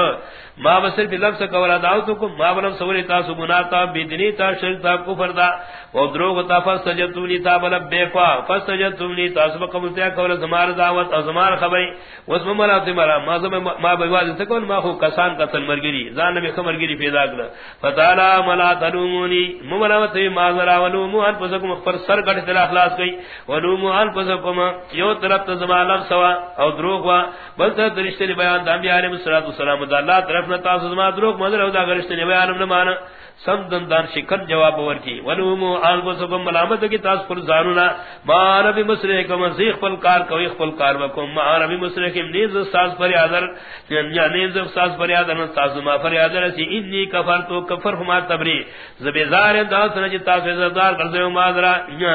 ما بصر بلفظ کولا دعوتکم ما بلم سوری تاسو گناتا بدنی تا شرک تا کفر دا و دروغ تا فسجدتم لی تا بلب بیقوا فسجدتم لی تا سبق قبلتیا کول زمار دعوت او زمار خبری واسم ملاتی مرا. ما زم ما بیواز سکون ما خو کسان قتل مرگری زان نبی خمرگری پیدا کلا فتالا ملا تلومونی. مملامتی ما ذرا ولومو انفسکم اخبر سر گٹ تل اخلاص گئی ولومو انفسکم. یو طرف تا زمان لفظ سوا او دروغ وا. بل بلتا درشتنی بیان دامی علیہ السلام دا اللہ طرف نتا سزما دروغ مدر او دا گرشتنی بیانم نمانا سمدن دان شکر جواب ورکی. ولومو آلبسکم ملامت کی تاس پر زانونا. ما عربی مسرحکم زیخ پل کار کوئی خپل کار وکم. ما عربی مسرحکم نیز استاز پر یادر یعنی- یا نیز استاز پر یادر استاز ما پر یادر اسی. انی کفر تو کفر ہما تبری. زبیزار دا سنجی تاس زردار کرزیو مادرہ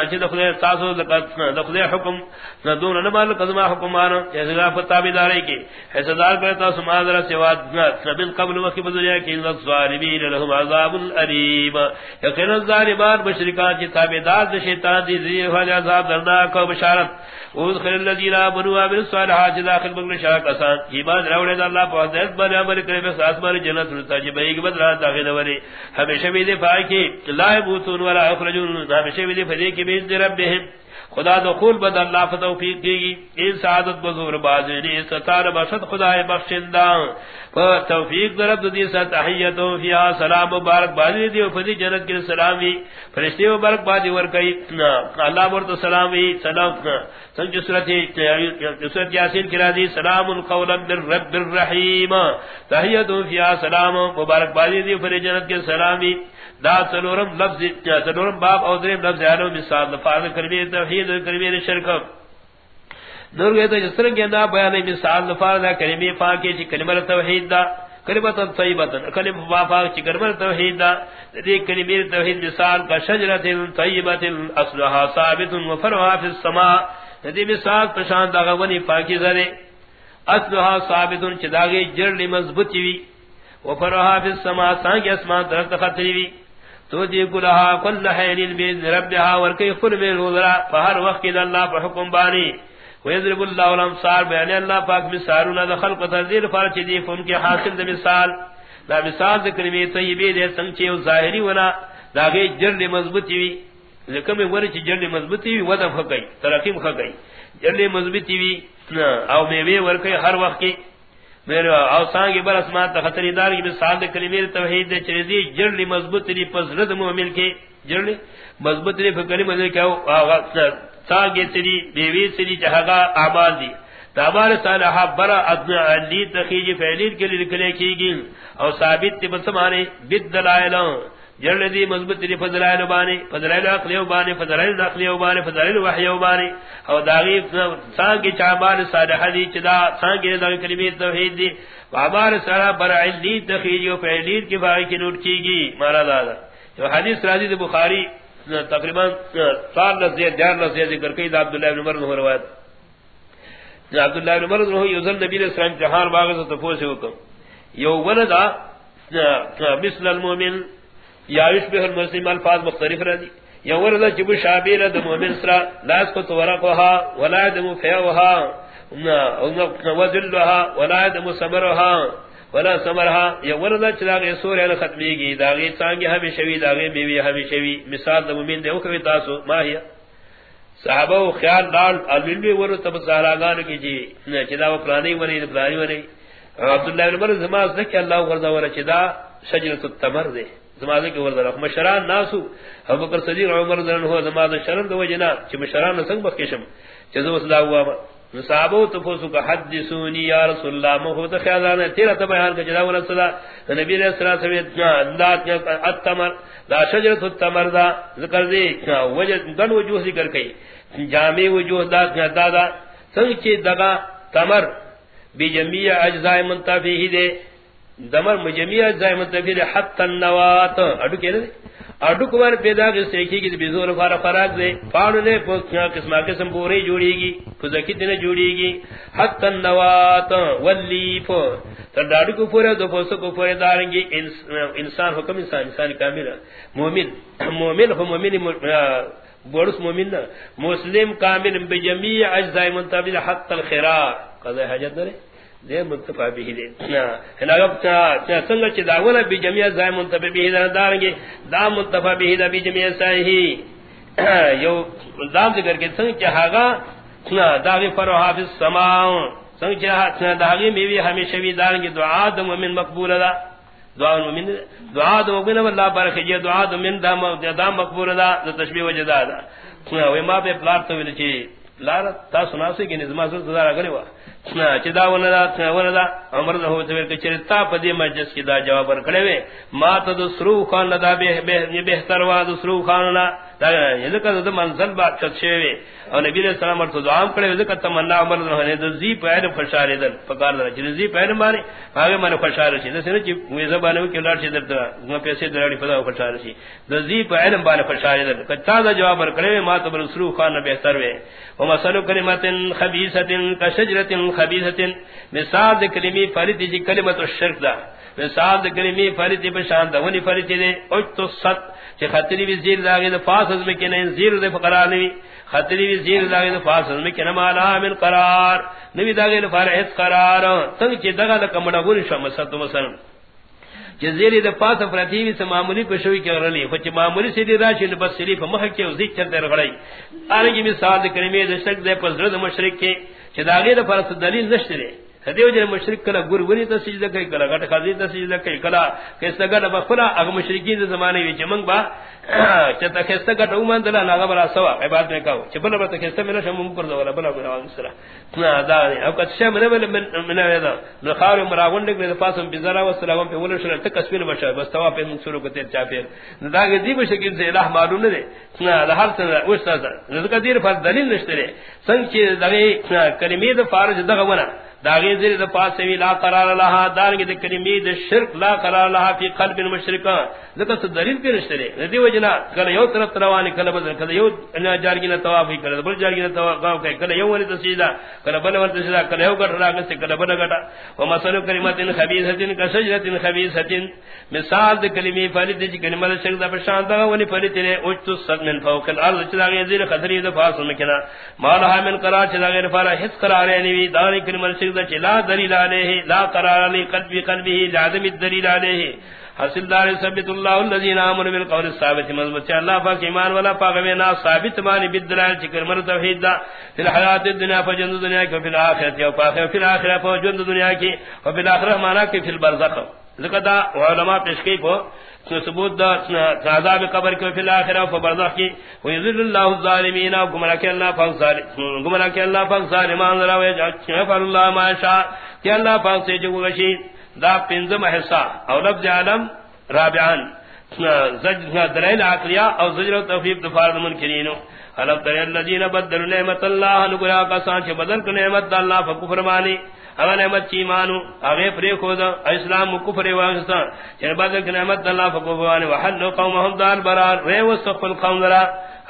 چی دخلے تاسو دخلے حکم. دون نمال قدما حکمانا. جیسے غافت تابداری کی. حسدار کرتا سمادرہ سواد نبیل قبل وقت بدنیا کی. ظالمین لهم عذاب الاریم یقین الظالمان مشرکان کی تابدار دا شیطان دی زیر فاجع عذاب درناک و بشارت. ادخل اللذین آمنوا وعملوا الصالحات داخل بغل شاک اسان ایمان راولے دا اللہ پاک دے بنے عمل کرے بس آسمان جنت رتا جی بھئی کہ رات داخل ورے ہمیشہ بھی دفاع کی. لا یبوتون ولا اخرجون ہمیشہ بھی دفاع کی بیز ربهم خدا دخول بد اللہ فتوفیق کی گی این سعادت بزور بازنی ستار بشد خدا بخشندان توفیق درب دی سا تحییتو فیہا سلام مبارک بازی دی فدی جنت کی سلامی فرشتی مبارک بازی ورکی۔ اللہ مرد سلامی، سلام سنج سرتی سرت یاسین کرا دی سلام قولا من رب الرحیم۔ تحییتو فیہا سلام، مبارک بازی دی فدی جنت کی سلامی۔ دا سلورم لفظ، سلورم باب او دریم لفظ علو مثال لفاظ کرمی توحید کرمی شرک۔ نور گئے تو جس کے اندر بیان مثال لفاظ کرمی پاکی چی کلمہ توحید دا، کلمہ طیبتا کلمہ وافاق چی کلمہ توحید دا۔ دی کلمہ توحید مثال کا شجرت طیبت اصلها ثابت و وفرها فی السماء۔ دی مثال پشان دا غونی پاکی زرے اصلها ثابت چی داغی جرلی مضبوطی وی وفرها فی السماء سانگی اسمان درخت خطری وی تو دی کلها کل حین بین ربها ورکی خل بین وزرا فہر وقت اللہ پر حکم بانی ویضرب اللہ الامصار بیانی اللہ پاک مثالونا دا خلق تردیر فرچ دی فن کے حاصل دا مثال. دا مثال دا کلمی طیبی دے سنچے و ظاہری ونا دا غی جرد مضبوطی وی لکم ور ورچ جرد مضبوطی وی ودم خقی ترقیم خقی جرد مضبوطی وی او میوی ورکی ہر وقت کی میرے او سانگی بر اسمان تا خطری دار کی مثال کلمیر توحید دے چریزی جرلی مضبوط لی پزرد مومن کی جرلی مضبوط لی فکری مزے مضبوط کیا سانگی تری بیوی تری جہگا اعمال دی تابار صالحہ برا ادنا علی تخیجی فعلید کے لیے لکھلے کی گی او ثابت تی بسمانے بد دلائلوں جڑ دی مضبوط دی فضلائل بانی، فضلائل عقلیو بانی، فضلائل نقلیو بانی، فضلائل وحیو بانی. او داغی سانگی چابان صالح دی چدا سانگی داغی کلمی توحید دی. وعبار صالح برعیل دی تخیجی و فعلید کی باقی کی نوٹ کی گی مانا دادا جو حدیث راضی دی بخاری، تقریباً سال لزید دیار لزید ذکر کئی، دا عبداللہ ابن مرد ہو روایت. عبداللہ ابن مرد ہو یوزل نبی علیہ السلام جہان باغ سے تفوسی حکم یو ولدا مثل المومن یا یشبه المسلم الفاظ مختلف رہی یا ورد جب شابیر د مومن سرا لاس کو تورقها ولا دم فیوها وذلها ولا دم صبرها ولا صبرها یا ورد چراغ سورہ ختمی گی داغی سانگی ہمیشہ وی داغی بیوی ہمیشہ وی مثال د مومن دے او کوي تاسو، ما ہی صحابہ و خیال دال علمی ور تب ساراگان کی جی چدا و پرانی ونی پرانی ونی. عبداللہ بن عمر زمان ذکر اللہ وردا ور چدا شجرۃ التمر دے زمانے کے ورزر مشران ناسو. ابو بکر صدیق، عمر رضی اللہ عنہ زمانہ شرن دو جنا چ مشران سنگ بکشم چزو صدا ہوا صحابو تفوسو کا حدثونی یا رسول اللہ، مو تو خیالانہ تیرا تو بیان کا جدا ورسول اللہ نبی علیہ الصلوۃ والسلام اندات التمر لا شجرۃ التمر دا، ذکر دی وجہ، دن وجوہ ذکر کئی. جامع وجوہ دات دادا سنگ چی دگا تمر بجمیع اجزاء منتفی دے. دمر مجمیع زائم متفیر حتی النوات. اڈو کہنے دے اڈو کمار پیدا کس سیکھی کی بیزور فارا فراغ دے. پانو نے قسمہ قسم پوری جوڑی گی فزکی دینے جوڑی گی؟ حتی النوات. واللیف تر ڈاڑو کو پورے، دو پوسو کو پورے دارنگی انسان حکم، انسان انسان کامل. مومن مومن ہو مومن بورس مومن مسلم کامل، بجمیع اجزائی منتبیل حتی الخراء قضاء حجت نرے دے دے سنگ چ داولا بی جميع zyme they the they be جميع صحیح یو دام ذکر کے سنگ چ ہاگا فرو حافظ سنگ چ میوی ہمیشہ دعا د مومن مقبول دا دعا مومن دعا د مومن اللہ بارک یہ دعا د من دا مقبول دا تشبیہ وجدا دا ما پہ پلاٹ تو ویل چی لار تا سنا سے کہ نظام سے گزارا کرے وا چدا وندا وندا امر نہ تے کہ چرتا پدی مجلس کی دا جواب کر کڑے وے ما تد سرو خان لدا بہ بہتر وا دسرو خان نا یہ کہ منزل با چت شوی. اور نبی علیہ السلام ورت دعا کرے کہ تمنا امر نہ نے ذی پیر فشارے دل. پکار دل ذی پیر مارے آگے من فشار سی تے سنے وی زبان کہ لڑ سی درتا نو پیسے دراڑی پدا فشار سی ذی پیر مارے فشارے دل. کتا دا جواب کرے ما تد سرو خان بہتر وے ومثل کلمت خبیثت کشجرت خبیثت مثال کلمی فرید جی کلمت الشرک دا مثال کلمی فرید بشان دا ونی فرید دے اجتو ست چی خطری بھی زیر داگی دا فاسد میں کنے زیر دے فقرار نوی خطری بھی زیر داگی دا فاسد میں کنے مالا من قرار. نوی داگی دا فارحت قرار. تنگ چی دگا دا کمڑا گوری شو مسلط مسلم جزیری دا پاس افراتیوی سے معمولی کو شوی کی غرلی. خوچ معمولی سے دی راشی نبس سلی پا محق کے وزید چلتے رغڑائی آرنگی مثال دا کلمی دا شرک دے پس رد مشرک کے. چھ دا غیر فرس دلیل نشت دے دیو جن مشرک کلا گر گری تا سجدہ کئی کلا گٹ خازی تا سجدہ کئی کلا کستا گٹ بخلا اگر مشرکین دا زمانے ویچے منگ با چتا کستا گٹ اومان دلا ناغا برا سوا، عباد میں کہو چھ بلا برا کستا منا شم ممکر دا ولا، بلا بلا سرا۔ نا دا نی او کت شم نبل منا ویدا نخار مراغن لگ دا پاسم پی ذرا و سلام پی ولا شرا تک اسپیل بشا، بس توا پی منصورو کتیر چا پیر۔ دا گا دی بشکین سے الہ معلوم ندے۔ نا دا حال سن اوشتا سا نزکا دیر فر دلیل نشترے سنگ چی دا کلمی دا فارج دا غمنا داغی زیر دا پاس وی لا قرار لها دارنگی دا کلمی دا شرک لا قرار لها فی قلب المشرکان لکہ سو دلیل پی رشتے دے ندی وجنا کل یو طرف تروانی کل بدل کل یو جارگی نا توافی کل بل جارگی نا توافی کل کل یو ولی تسیدہ کل بل ولی تسیدہ کل یو گٹ راگستے کل بل گٹا ومثل کلمت خبیثت کسجرت خبیثت مثال دا کلمی فالد جی کلمت شرک دا پشان دا ونی فالد لے۔ اجتو صد من فوق الارض چلا غیر زیر خطری دا فاصل مکنا مالها من قرار چلا غیر فارا حس قرار یعنی دانی کلمت شرک لا دلیل علیہ، لا قرار علی قلبی قلبی لعدم الدلیل علیہ۔ حاصل دار ثبت اللہ الذين امنوا بالقول الثابت۔ مضبوط اللہ پاک ایمان والا پاک میں نا ثابت مانی بالدلال ذکر مر توحید دا۔ فی الحیات الدنیا فجند دنیا کی، فی الاخرت یا پاک فی الاخرت فجند دنیا کی وفی الاخرت مانا کی، فی البرزخ۔ لقد علماء پیش کی کو ثبوت دا عذاب قبر کی فی الاخرت و برزخ کی ویذل اللہ الظالمین و گمراہ کہ اللہ پاک ظالم گمراہ کہ اللہ پاک ظالمان ذرا وجہ اللہ ما شاء کہ اللہ پاک سے جو غشی دا پنزم حصہ او لفظ عالم رابعان دلائل عقلیہ او زجر و توفیق دفار دمن کرینو حلب تر اللذین بدل نعمت اللہ نقلا قسان چھ بدل کر نعمت دا اللہ فکفر مانی اگر نعمت چی مانو اگر پری خودا اسلام کفر واغستان یعنی چھ بدل کر نعمت اللہ فکفر مانی وحلو قومهم دار برار ریو سقف القوم ذرا.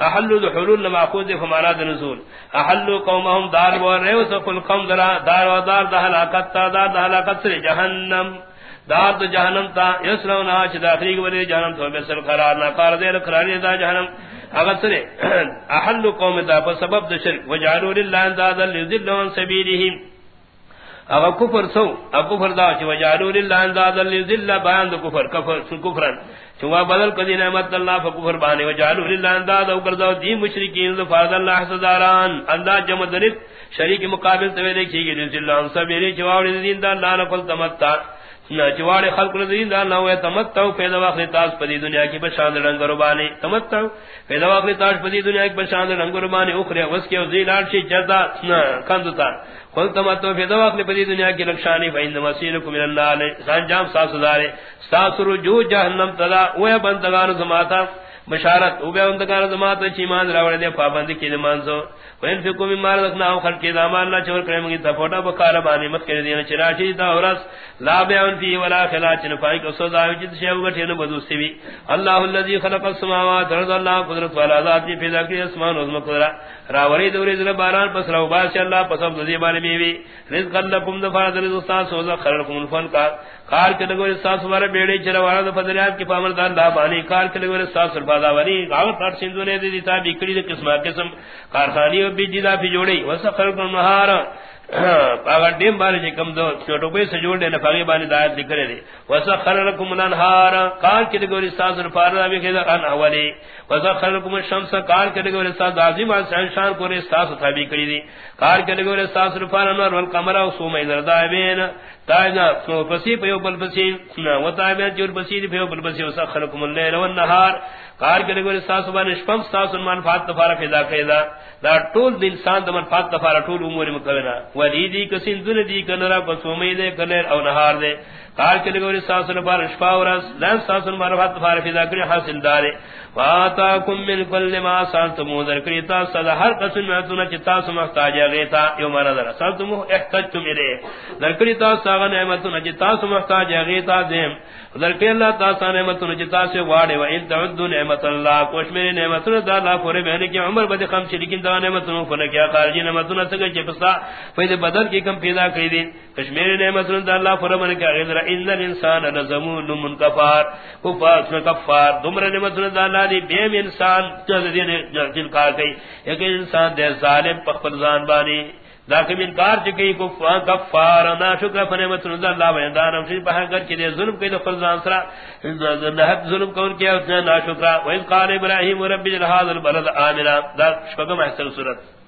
احلو دو حلول لمعقود دے فمانا دو نزول. احلو قومهم دار برار ریو سقف القوم ذرا. دار و دار دا حلاکت تا، دار دا حلاکت سر جہنم دار تو جہنم تا. یسرون آج داخلی کو بلی جہنم تو بسر قرار. نا قار دیر قراری دا جہنم اگر سرے احل قوم دا پر سبب دا شرک. وجعلو للہ اندازا لذلون سبیلہم اگر کفر سو اب کفر دا چی وجعلو للہ اندازا لذل بیان دا کفر کفر کفرن۔ چونگا بدل کدی نعمت اللہ فکفر بانے، وجعلو للہ اندازا وکردو دی مشرکین دفارد اللہ حسداران انداز جمع دنت شریک مقابل تویدے کی گی لذلون سبیلی چواوری دین دا اللہ نقل تمتا چواڑے خلق الذین دا نو تمتو پیدا واخلی تاس پدی دنیا کی بشان رنگ ربانی. تمتو پیدا واخلی تاس پدی دنیا کی بشان رنگ ربانی. اخری وس کے ذیلال شی جزا کندتا قل تمتو پیدا واخلی پدی دنیا کی لکشانی فین مسیرکم من اللہ النار سانجام ساس دارے ساس رجو جہنم تلا وہ بندگان زماتا. بشارت، او بے اندگار زمات چی راوڑے دے پابند کی نمازو وین فکو می مار رکھنا او خلق کی دامان اللہ چور کرے مگی تا فوٹا بکار بانی مت کرے دینا چراشی تا ورس لا بیان فی ولا خلا چن پائی کو سودا وجد شے او گٹھے نو بدو سی اللہ الذی خلق السماوات رضا اللہ قدرت والا ذات جی پیدا کی اسمان و زمین قدرت راوری دوری ذل باران پس رو باش اللہ پس اب ذی بارے می رزق لکم دفع رزق استاد سوزا خلقکم الفن کا۔ کار کے لگو استاد سوارے بیڑے چرا والا فضلیات کی پامر دان دا بانی۔ کار کے لگو استاد سرفادا وری گاو پر سندو نے دی تا بکڑی دے قسمہ قسم۔ کارخانی بیجی دا پی جوڑی. وسخر اگر بارے جی کم دو چھوٹو پہ سے جوڑ بانی دایت لکھ دے. وسخر لکم الانہار. ان اولی. وسخر لکم الشمس. عظیم شان کو دی. والقمر و زردائبین. تاجنا سو پسی پیو بل پسی و تاجنا جور پسی پیو بل پسی وسخرکم اللیل والنہار۔ کار کرے گورے ساس سبحان شپم ساس منفعت تفارا پیدا کیدا دا۔ ټول د انسان د منفعت تفارا ټول امور مکونا ولی دی کسین دل دی کنرا پسومی دے کنر او نہار دے۔ کار کرے گورے ساس نفار شپا ورس لن ساس منفعت تفارا پیدا کرے حاصل دارے۔ واتاکم من کل ما سانتمو در کریتا صدا ہر قسم محتونا چتا سمحتاج اغیتا یو مانا در سانتمو احتجتم الے در کریتا ساغ نعمتونا چتا سمحتاج اغیتا دیم. در کری اللہ تاسا نعمتونا چتا سے وارے و ان تعدو نعمت اللہ کوش میرے نعمتونا دا اللہ پورے بہنے کی عمر بدی خم چلیکن دا نعمتونا فنا کیا. خارجی نعمتونا سکر چپسا فید بدل کی کم پیدا کری دین کوش میرے نعمتونا دا اللہ پورے بہنے کیا غیر ان الانسان نظمون من کفار کفار کفار دمر نعمتونا دا اللہ دی بیم انسان جن کار کئی، ایک انسان دے ظالم پخپل زان بانی۔ لیکن انکار چکی کفار نا شکر فنعمت رضا اللہ بیندان ہم شریف بہن کر کے ظلم کئی دخل زان سرا۔ نحب ظلم کون کیا نا شکر وإذ قال ابراہیم رب جل هذا البلد آمنا۔ دا شکم احسن صورت۔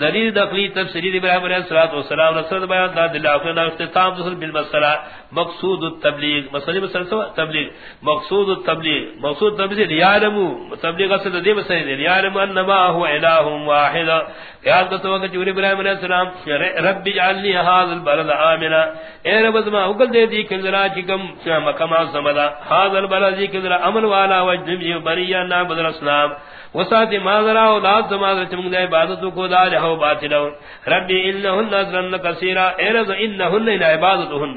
دلیل دخلی تفسیری ابراہیم علیہ الصلوۃ والسلام رسول بیان دا دل اخر دا اختتام ذل بالمسلہ مقصود التبلیغ. مسئلہ مسلسل تبلیغ. مقصود التبلیغ. مقصود تبلیغ یعلم تبلیغ اصل دی مسئلہ یعلم انما هو الہ واحد. یاد کرتے وقت جو ابراہیم علیہ السلام رب اجعلنی هذا البلد آمنا. اے رب زما اگل دے دی کذرا چکم جی مقام سمدا هذا البلد جی دی کذرا عمل والا وجنی جی بریہ نعبد الاسلام۔ وسات ماذرا اولاد زما چمگ دے عبادت کو دا ہو باطل ربی انہن نذرن کثیرا۔ ارز انہن الى عبادتہن۔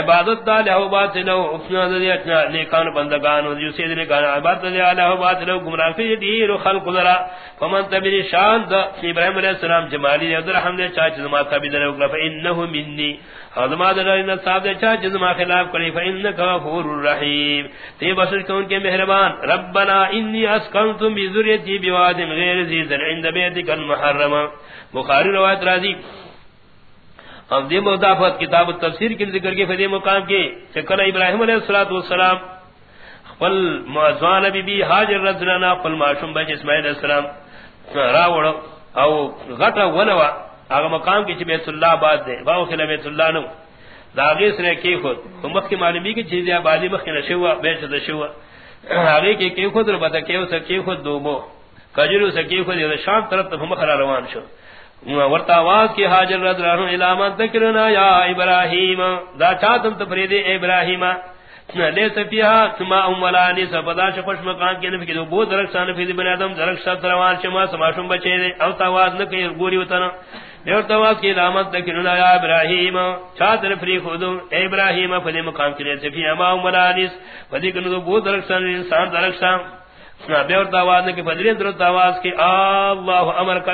عبادت دا ہو باطل اپنا دے اچھا نیکان بندگان جو سید نے کہا، عبادت دے علی ہو باطل گمراہ کی دیر خلق ذرا۔ فمن تبری شان دا، ابراہیم علیہ السلام جمالی عبد الرحمن دے چاچ زما کا بھی دے انہ منی حضما دلائن صاحب دے چاچ زما خلاف کرے فانک غفور الرحیم تے بشر کون کے مہربان، ربنا انی اسکنت بذریتی بواد غیر ذی ذر عند بیتک المحرم بخاری روایت راضی۔ ہم دی مدافعت کتاب التفسیر کی ذکر کے فدی مقام کے چکر ابراہیم علیہ الصلوۃ والسلام قل موزان بی بی حاجر رضنا قل معشوم بچ اسماعیل علیہ السلام راوڑ او غٹا ونوا اگر مقام کی بیت اللہ بعد دے باو خلا بیت اللہ نو داغیس نے کی خود امت کی معلومی کی چیز آبادی مخ کے نشوا بیچ دشوا آگے کی کی خود ربتا کیو سکی خود دوبو کجرو سکی خود یہ شام طرف تو مخرا روان شو. ورتا آواز کی حاجر رض رہا علامت ذکرنا یا ابراہیم دا چاہتم تفرید ابراہیم لے سفیہا کما امولانی سفدا شخش نفی، دو فی بنی آدم تروان شما بچے دے، او تاواز گوری دیور کی علامت ابراہیم فری ابراہیم فدی مقام کی لے سفیہا ما فدی دو انسان درکسان بیور داواز نے کہ کی، اللہ امر کا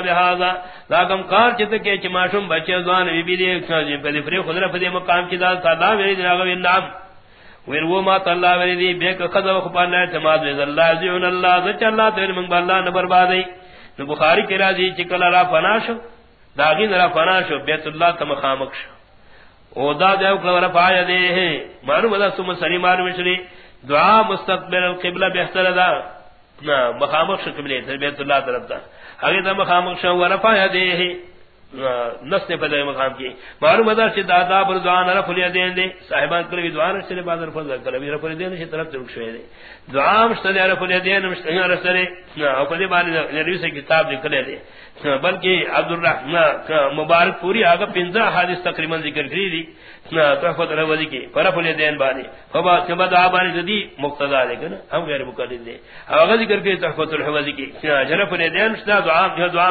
کار چت کے چماشم بچے زوان بی بی دے فری جی مقام کی ذات صدا میری نام۔ ویر وہ ما اللہ ولی دی، بے کہ خذ خپان ہے تماد اللہ ذی اللہ ذچ اللہ تے من اللہ نہ بربادی نو بخاری کے راضی چکل را فناش داغی را فناش بیت اللہ تم خامخش او دا دیو کلا پایا دے ہے، معلوم ہے سم سری مار مشری دعا مستقبل القبلہ بہتر دا. مخامخ قبلے، بیت اللہ طرف دا. اگر تا مخامخ شو، ورفا یدیہ نس نے پدے مقام کی۔ معلوم مدار سے دادا پر دعا رف الیدین دے صاحبان کلوی دعا رف سے بعد رف کلوی رف الیدین سے طرف ترک شوئے دے۔ دعا مشتد رف الیدین مشتد رف سے ہاں، او پدے بانی نبی سے کتاب نکلے دے۔ ہاں، بلکہ عبد الرحمن ہاں، مبارک پوری آگا پنزہ حادث تقریباً ذکر کری دی۔ تحفت الحوزی کی فرف الیدین بانی فبا زدی مقتضا گنا ہم غیر دے ذکر تحفت الحوزی کی. الیدین دعا دعا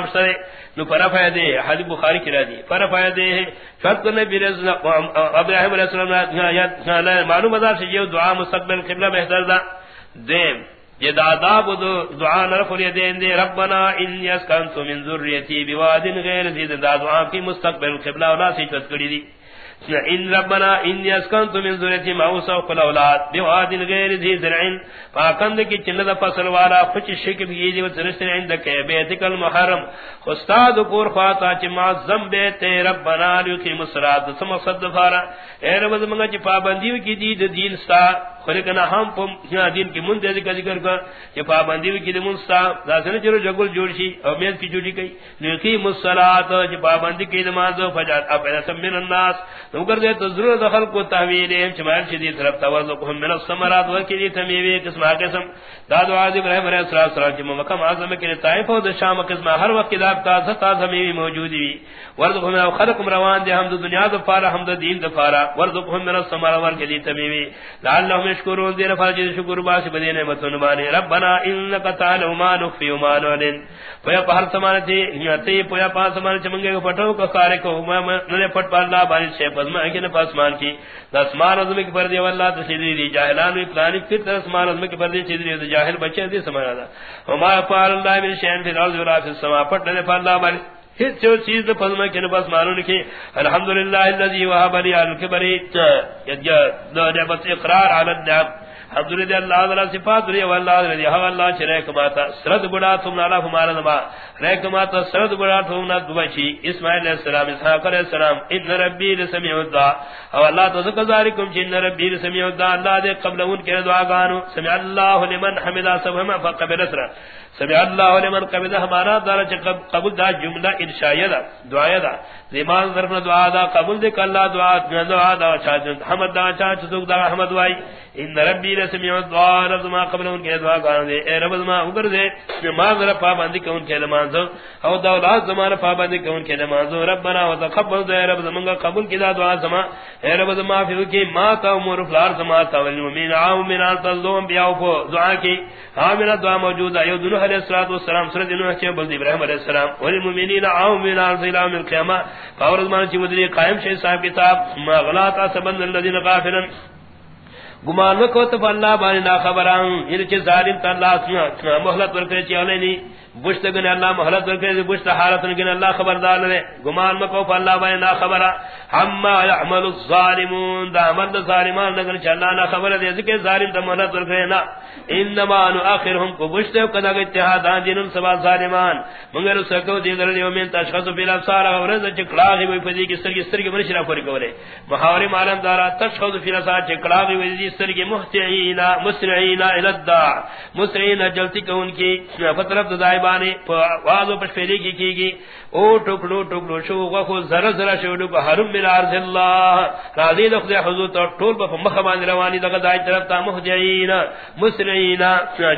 نو فرف دے بخاری کی فرف دے شرط نبی ابراہیم علیہ السلام معلوم سے یہ دعا مستقبل قبلہ بہتر دا. دیم یہ دادا بدو دعا نرف الیدین دے، ربنا ان یسکنت من ذریتی بواد غیر زید، دا دعا کی مستقبل قبلہ ولا سی تذکری دی. ان ربنا ان يسكنت من ذريتي ما وصف الاولاد بواد غير ذي زرع فاكند کی چنہ فصل والا کچھ شک بھی دی وسرست عندك بیتک المحرم. استاد کور فاتا چ ما ذنب تے ربنا لقيم الصلاه ثم صد فارا اے رب منگا چ پابندی کی دی دین سا خلقنا ہم پم دین کی من دے ذکر کر کہ پابندی کی دی منستا داسن چرو جگل جوڑ شی او میز کی جوڑی گئی لقيم الصلاه چ پابندی کی نماز فجر، اب من الناس. تو کر دے تو ضرور دخل کو تحویل ہے چمال شدید طرف توازن من الثمرات وکلی تمیوی قسم. قسم داد وعد ابراہیم علیہ الصلوۃ کی مکم اعظم کے طائف و شام قسم ہر وقت دا تا تا تمیوی موجود وی ورزقهم من خلق روان دے حمد دنیا دو فارا حمد دین دو فارا ورزقهم من الثمرات وکلی تمیوی لعلهم یشکرون دین فاج شکر باس بدین نعمت نبانی ربنا انک تعالی ما نخفی ما نعلن. پیا پہر سمان تھی یتے پیا پاس سمان چمنگے کو پٹو کو سارے کو میں نے پٹ پا اللہ بارش سے پزما ہے کہ نہ پاسمان کی. دسمان عظم کی پردی والله تسیدی دی جاہلان وی پلانی پھر دسمان عظم کی پردی چیدی دی جاہل بچے دی سمانا دا. وما فعل اللہ من شین فی الارض ولا فی السماء. پٹ نے فعل اللہ باری ہت جو چیز دے پزما کہ نہ بس مانو لکھی الحمدللہ الذی وهب لي الکبر یا دو نعمت اقرار علی النعم۔ عبد اللہ اللہ تعالی صفات دی والله الذي هو الله شریک ماتا سرد بڑا تم نالا ہمارا نما۔ ریک ماتا سرد بڑا تم نہ دوچی اسماعیل علیہ السلام، اسحاق علیہ السلام، ان ربی لسمیع الدعاء او اللہ تذکر ذالکم جن ربی لسمیع الدعاء اللہ دے قبل ان کے دعا گانو سمع اللہ لمن حمدا سبحانہ فقبل اسرا سمع اللہ لمن قبل ہمارا دار قبول دا جملہ انشاء دا دعا دا۔ ایمان طرف دعا دا، قبول دے اللہ دعا دعا دا حمد دا چاچ دا حمد وائی۔ ان ربی لسمیع الدعاء رب ما قبل ان کے دعا گان دے۔ اے رب ما اوپر دے ما ذرا پابند کون کے نماز او دولت زمان پابند کون کے نماز ربنا وتقبل دے رب منگا قبول کی دا دعا زما اے رب ما فی کی ما تا امور فلار زما تا المؤمن عام من تلوم بیاو کو دعا کی۔ حامل دعا موجود ہے۔ یود علیہ الصلوۃ والسلام سر نوح کے بل ابراہیم علیہ السلام والمؤمنین عام من الظلام القیامہ اور زمان چ مدری قائم شے صاحب کتاب، ما غلط سبن الذين غافلن. گمان کو تو اللہ بانی نا خبران ان یعنی کے ظالم تا اللہ سنا مہلت ورکے چلے نی. بشت گن اللہ مہلت ورکے بشت حالت گن اللہ خبردار لے گمان مکو کو اللہ بانی نا خبر ہم يعمل الظالمون۔ دا عمل ظالمان نگر چلا نا خبر دے۔ کہ ظالم تا مہلت ورکے نا۔ انما نؤخرهم کو بشتے کدا کہ اتحاد دین سبا ظالمان۔ مگر سکو دی در یوم تشخص بلا صار ورز چکلاغی وی فدی کی سر کی سر کی منشرا پر کولے۔ محاور عالم دارا تشخص فی رسا چکلاغی وی دی سر کی محتعین مسرعین الى الدع مسرعین جلتی کہ ان کی فطرت دائبانی واضو پش فیدی کی کی گی او ٹکڑو ٹکڑو شو غخو ذرا ذرا شو ڈو حرم من ارض اللہ راضی دخل حضور تو ٹول بہ مخمان روانی دغ دای طرف تا محجین مسرعین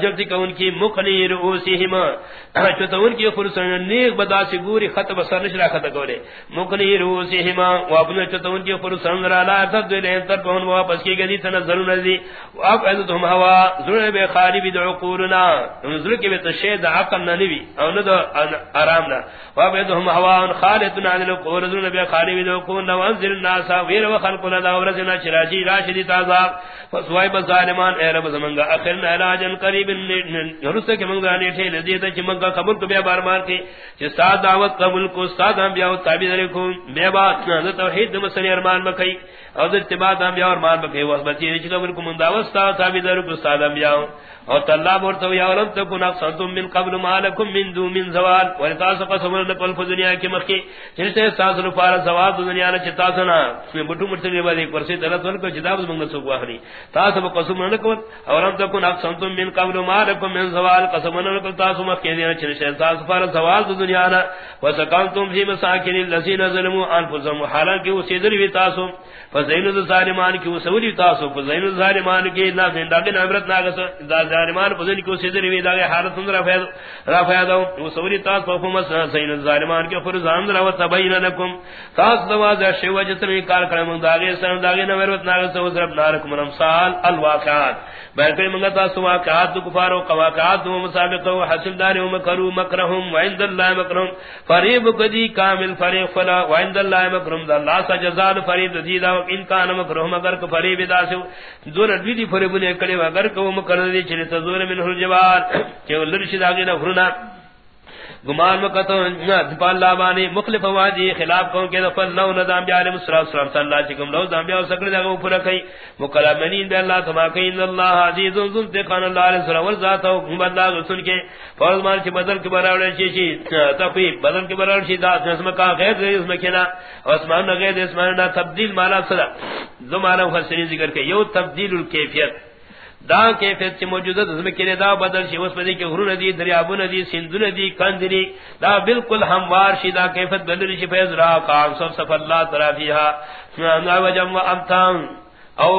جب تک ان کی مقنی رؤوسہم چتا ان کی فرسن نیک بدا سی گوری خط بسر نشرا خط کولے مقنی رؤوسہم و اپنے چتا ان کی فرسن را لا تد لے تر پہن واپس کی گدی تنظر نزی واپ عزتهم ہوا ذل بے خالی بد عقولنا ذل کی بت شید عقل نہ نبی او نہ آرام نہ واپ عزتهم ہوا خالتنا عن القول ذل بے خالی بد عقولنا وانزل الناس ویر وخلقنا دورنا چراجی راشدی تازا فسوائے بظالمان اے رب زمنگا اخرنا علاجن قریب نرسے کے منگا نیٹھے لذیتا چی منگا قبول کو بے بار مار کے چی سات دعوت قبول کو سات انبیاء و تابید رکھو بے بات نازد توحید مسلی ارمان بکئی او در اتباد انبیاء و ارمان بکئی وقت بچی چی قبول کو منداوت سات تابید رکھو سات انبیاء. اور تلا بورتو یا ولم تكن اقسمتم من قبل ما لكم من دون من زوال. ولتاس قسم لكم في الدنيا کی مخی جنتے ساس رو پار زوال دنیا نہ چتا سنا میں بٹو مرتے والے کرسی طرح ون کو جدا منگ سو واہنی تاس قسم لكم اور لم تكن اقسمتم من قبل ما لكم من زوال. قسم لكم تاس مخی دین چنتے ساس پار زوال دنیا نہ وسكنتم في مساكن الذين ظلموا انفسهم. حالا کہ وہ سیدر بھی تاسو. فزین الظالمان کی وہ سوری تاسو فزین الظالمان کی نہ زندہ کے عبرت نہ گس ظالمان پزن کو سیدر وی دا حالت اندر فیض را فیض او سوری تاس پفم سین ظالمان کے فرزان در و تبین لكم تاس دواز شو جتن کار کرم دا گے سن دا گے نورت ناگ سو رب نارکم رمسال الواقعات۔ بلکہ منگا تاس واقعات کفار و قواقعات و مسابق و حسن دار و مکرو مکرهم وعند الله مکرهم فریب قدی کامل فریب فلا وعند الله مکرهم دا اللہ سا فریب دی دا ان کا کان مکرهم اگر فریب دا سو دور دی فریب بنے کڑے اگر کو مکر دی چلے تزور من الجبال کہ لرشد اگے نہ فرنا گمان مکتو دپال لابانی، مخلف وادی، خلاف کون کے دفل نو نظام بی علیہ السلام صلی اللہ علیہ وسلم لو نظام بی سکڑ دگو پورا کئی، مکلمنین بی اللہ تما کئی، ان اللہ عزیز ذنتقان اللہ علیہ السلام ورزاتا حکم اللہ سن کے فرض مان چی بدل کے براوڑے چی چی تفیق بدل کے براوڑے چی دات اسم کا غیر دے، اس مکینا اسمان غیر اسمان نہ تبدیل مالا صدا، دو مالا مخصرین ذکر کے، یو تبدیل الکیفیت دا کیفیت چی موجودت زمکر دا بدل شی، اس پدی کہ غرون دی، دریابون دی، سندون دی، کندری، دا بالکل ہموار شی، دا کیفیت بدل شی، فیض را کام صف صف اللہ طرح فیہا۔ وجم و امتان۔ او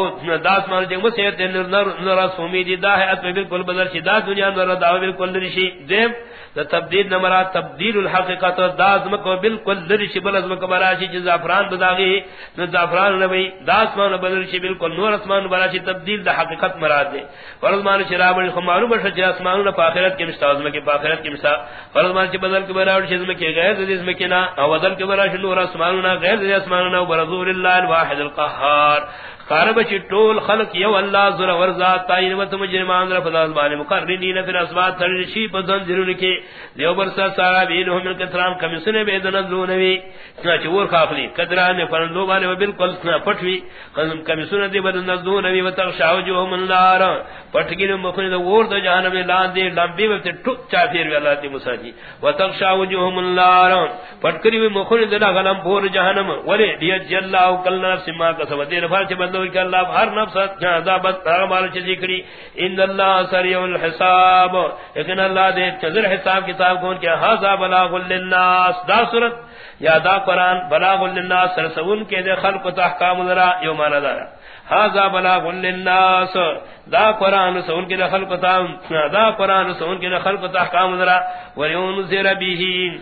داس مان جنگ مسیت نر نر نر سومی دی، دا ہے اس بالکل بدل شی، دا دنیا نر، دا بالکل نرشی دیم دا تبدیل نمرا تبدیل الحقیقت دازم کو بالکل درش بل ازم کو براشی چیز زعفران بداغی نو زعفران نبی داسمان بدلشی بالکل، نور اسمان براشی تبدیل دا حقیقت مراد دے فرضمان شراب خمارو بشا چی اسمان نا پاخرت کی مشتا ازم پاخرت کی مشتا فرضمان چی بدل کی براوڑ ازم کی غیر دی ازم کی نا او بدل کی براشی نور اسمان نا غیر دی اسمان نا برزور اللہ الواحد القحار قارب چی طول خلق یو اللہ ذر ورزات تائین و تمجرمان رفض آزمان مقررین فی الاسبات ترشی پزن ذرون کی دیو برسا سارا بینو من کتران کمیسن بید نظرونوی چور خافلی کتران فرندو بانے و بالکل پٹوی۔ کمیسن دی بد نظرونوی و تغشاو جو من لارا پٹگین مخنی دا وور دا جہنم لان دی لمبی و تی ٹک چاپیر وی اللہ تی مساجی و تغشاو جو من لارا پٹکری و مخنی دا غلم پور جہنم۔ ولی دیت جللہ کلنا نفس ما کسب۔ دیر فارچ بندو کہ اللہ ہر نفس عذابت مال چیز کری ان اللہ سریع الحساب۔ لیکن اللہ دے چذر حساب کتاب کون کیا ہذا بلاغ للناس۔ دا صورت یا دا قرآن بلاغ للناس سرسون کے دے خلق تحکام ذرا یو مانا دارا ہذا بلاغ للناس۔ دا قرآن سون کے دے خلق تحکام دا قرآن سون کے دے خلق تحکام ذرا وینذر بیہین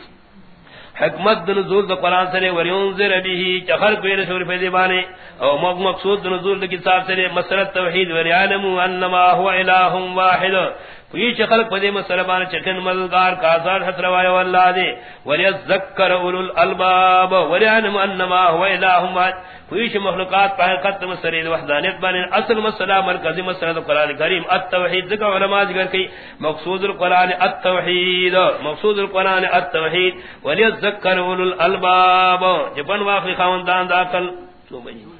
حکمت دن نزول دا قرآن سرے ورینزر بیہی چخر کوئی رسول فیدی بانے او مغ مقصود دن نزول دا کتاب سرے مسرت توحید وریعلمو انما هو الہ واحد. کوئی چخر پدی مسرت بانے چکن مددگار کازار حت روائی واللہ دے وریذکر اولو الالباب وریعلمو انما هو الہ واحد کوئی مخلوقات پہ ختم سرید وحدانیت بنے اصل مسئلہ، مرکزی مسئلہ قرآن کریم، التوحید، ذکر علماء ذکر کی مقصود القرآن التوحید، مقصود القرآن التوحید ولیذکر اولو الالباب. جی جبن واقعی خواندان داخل تو بجی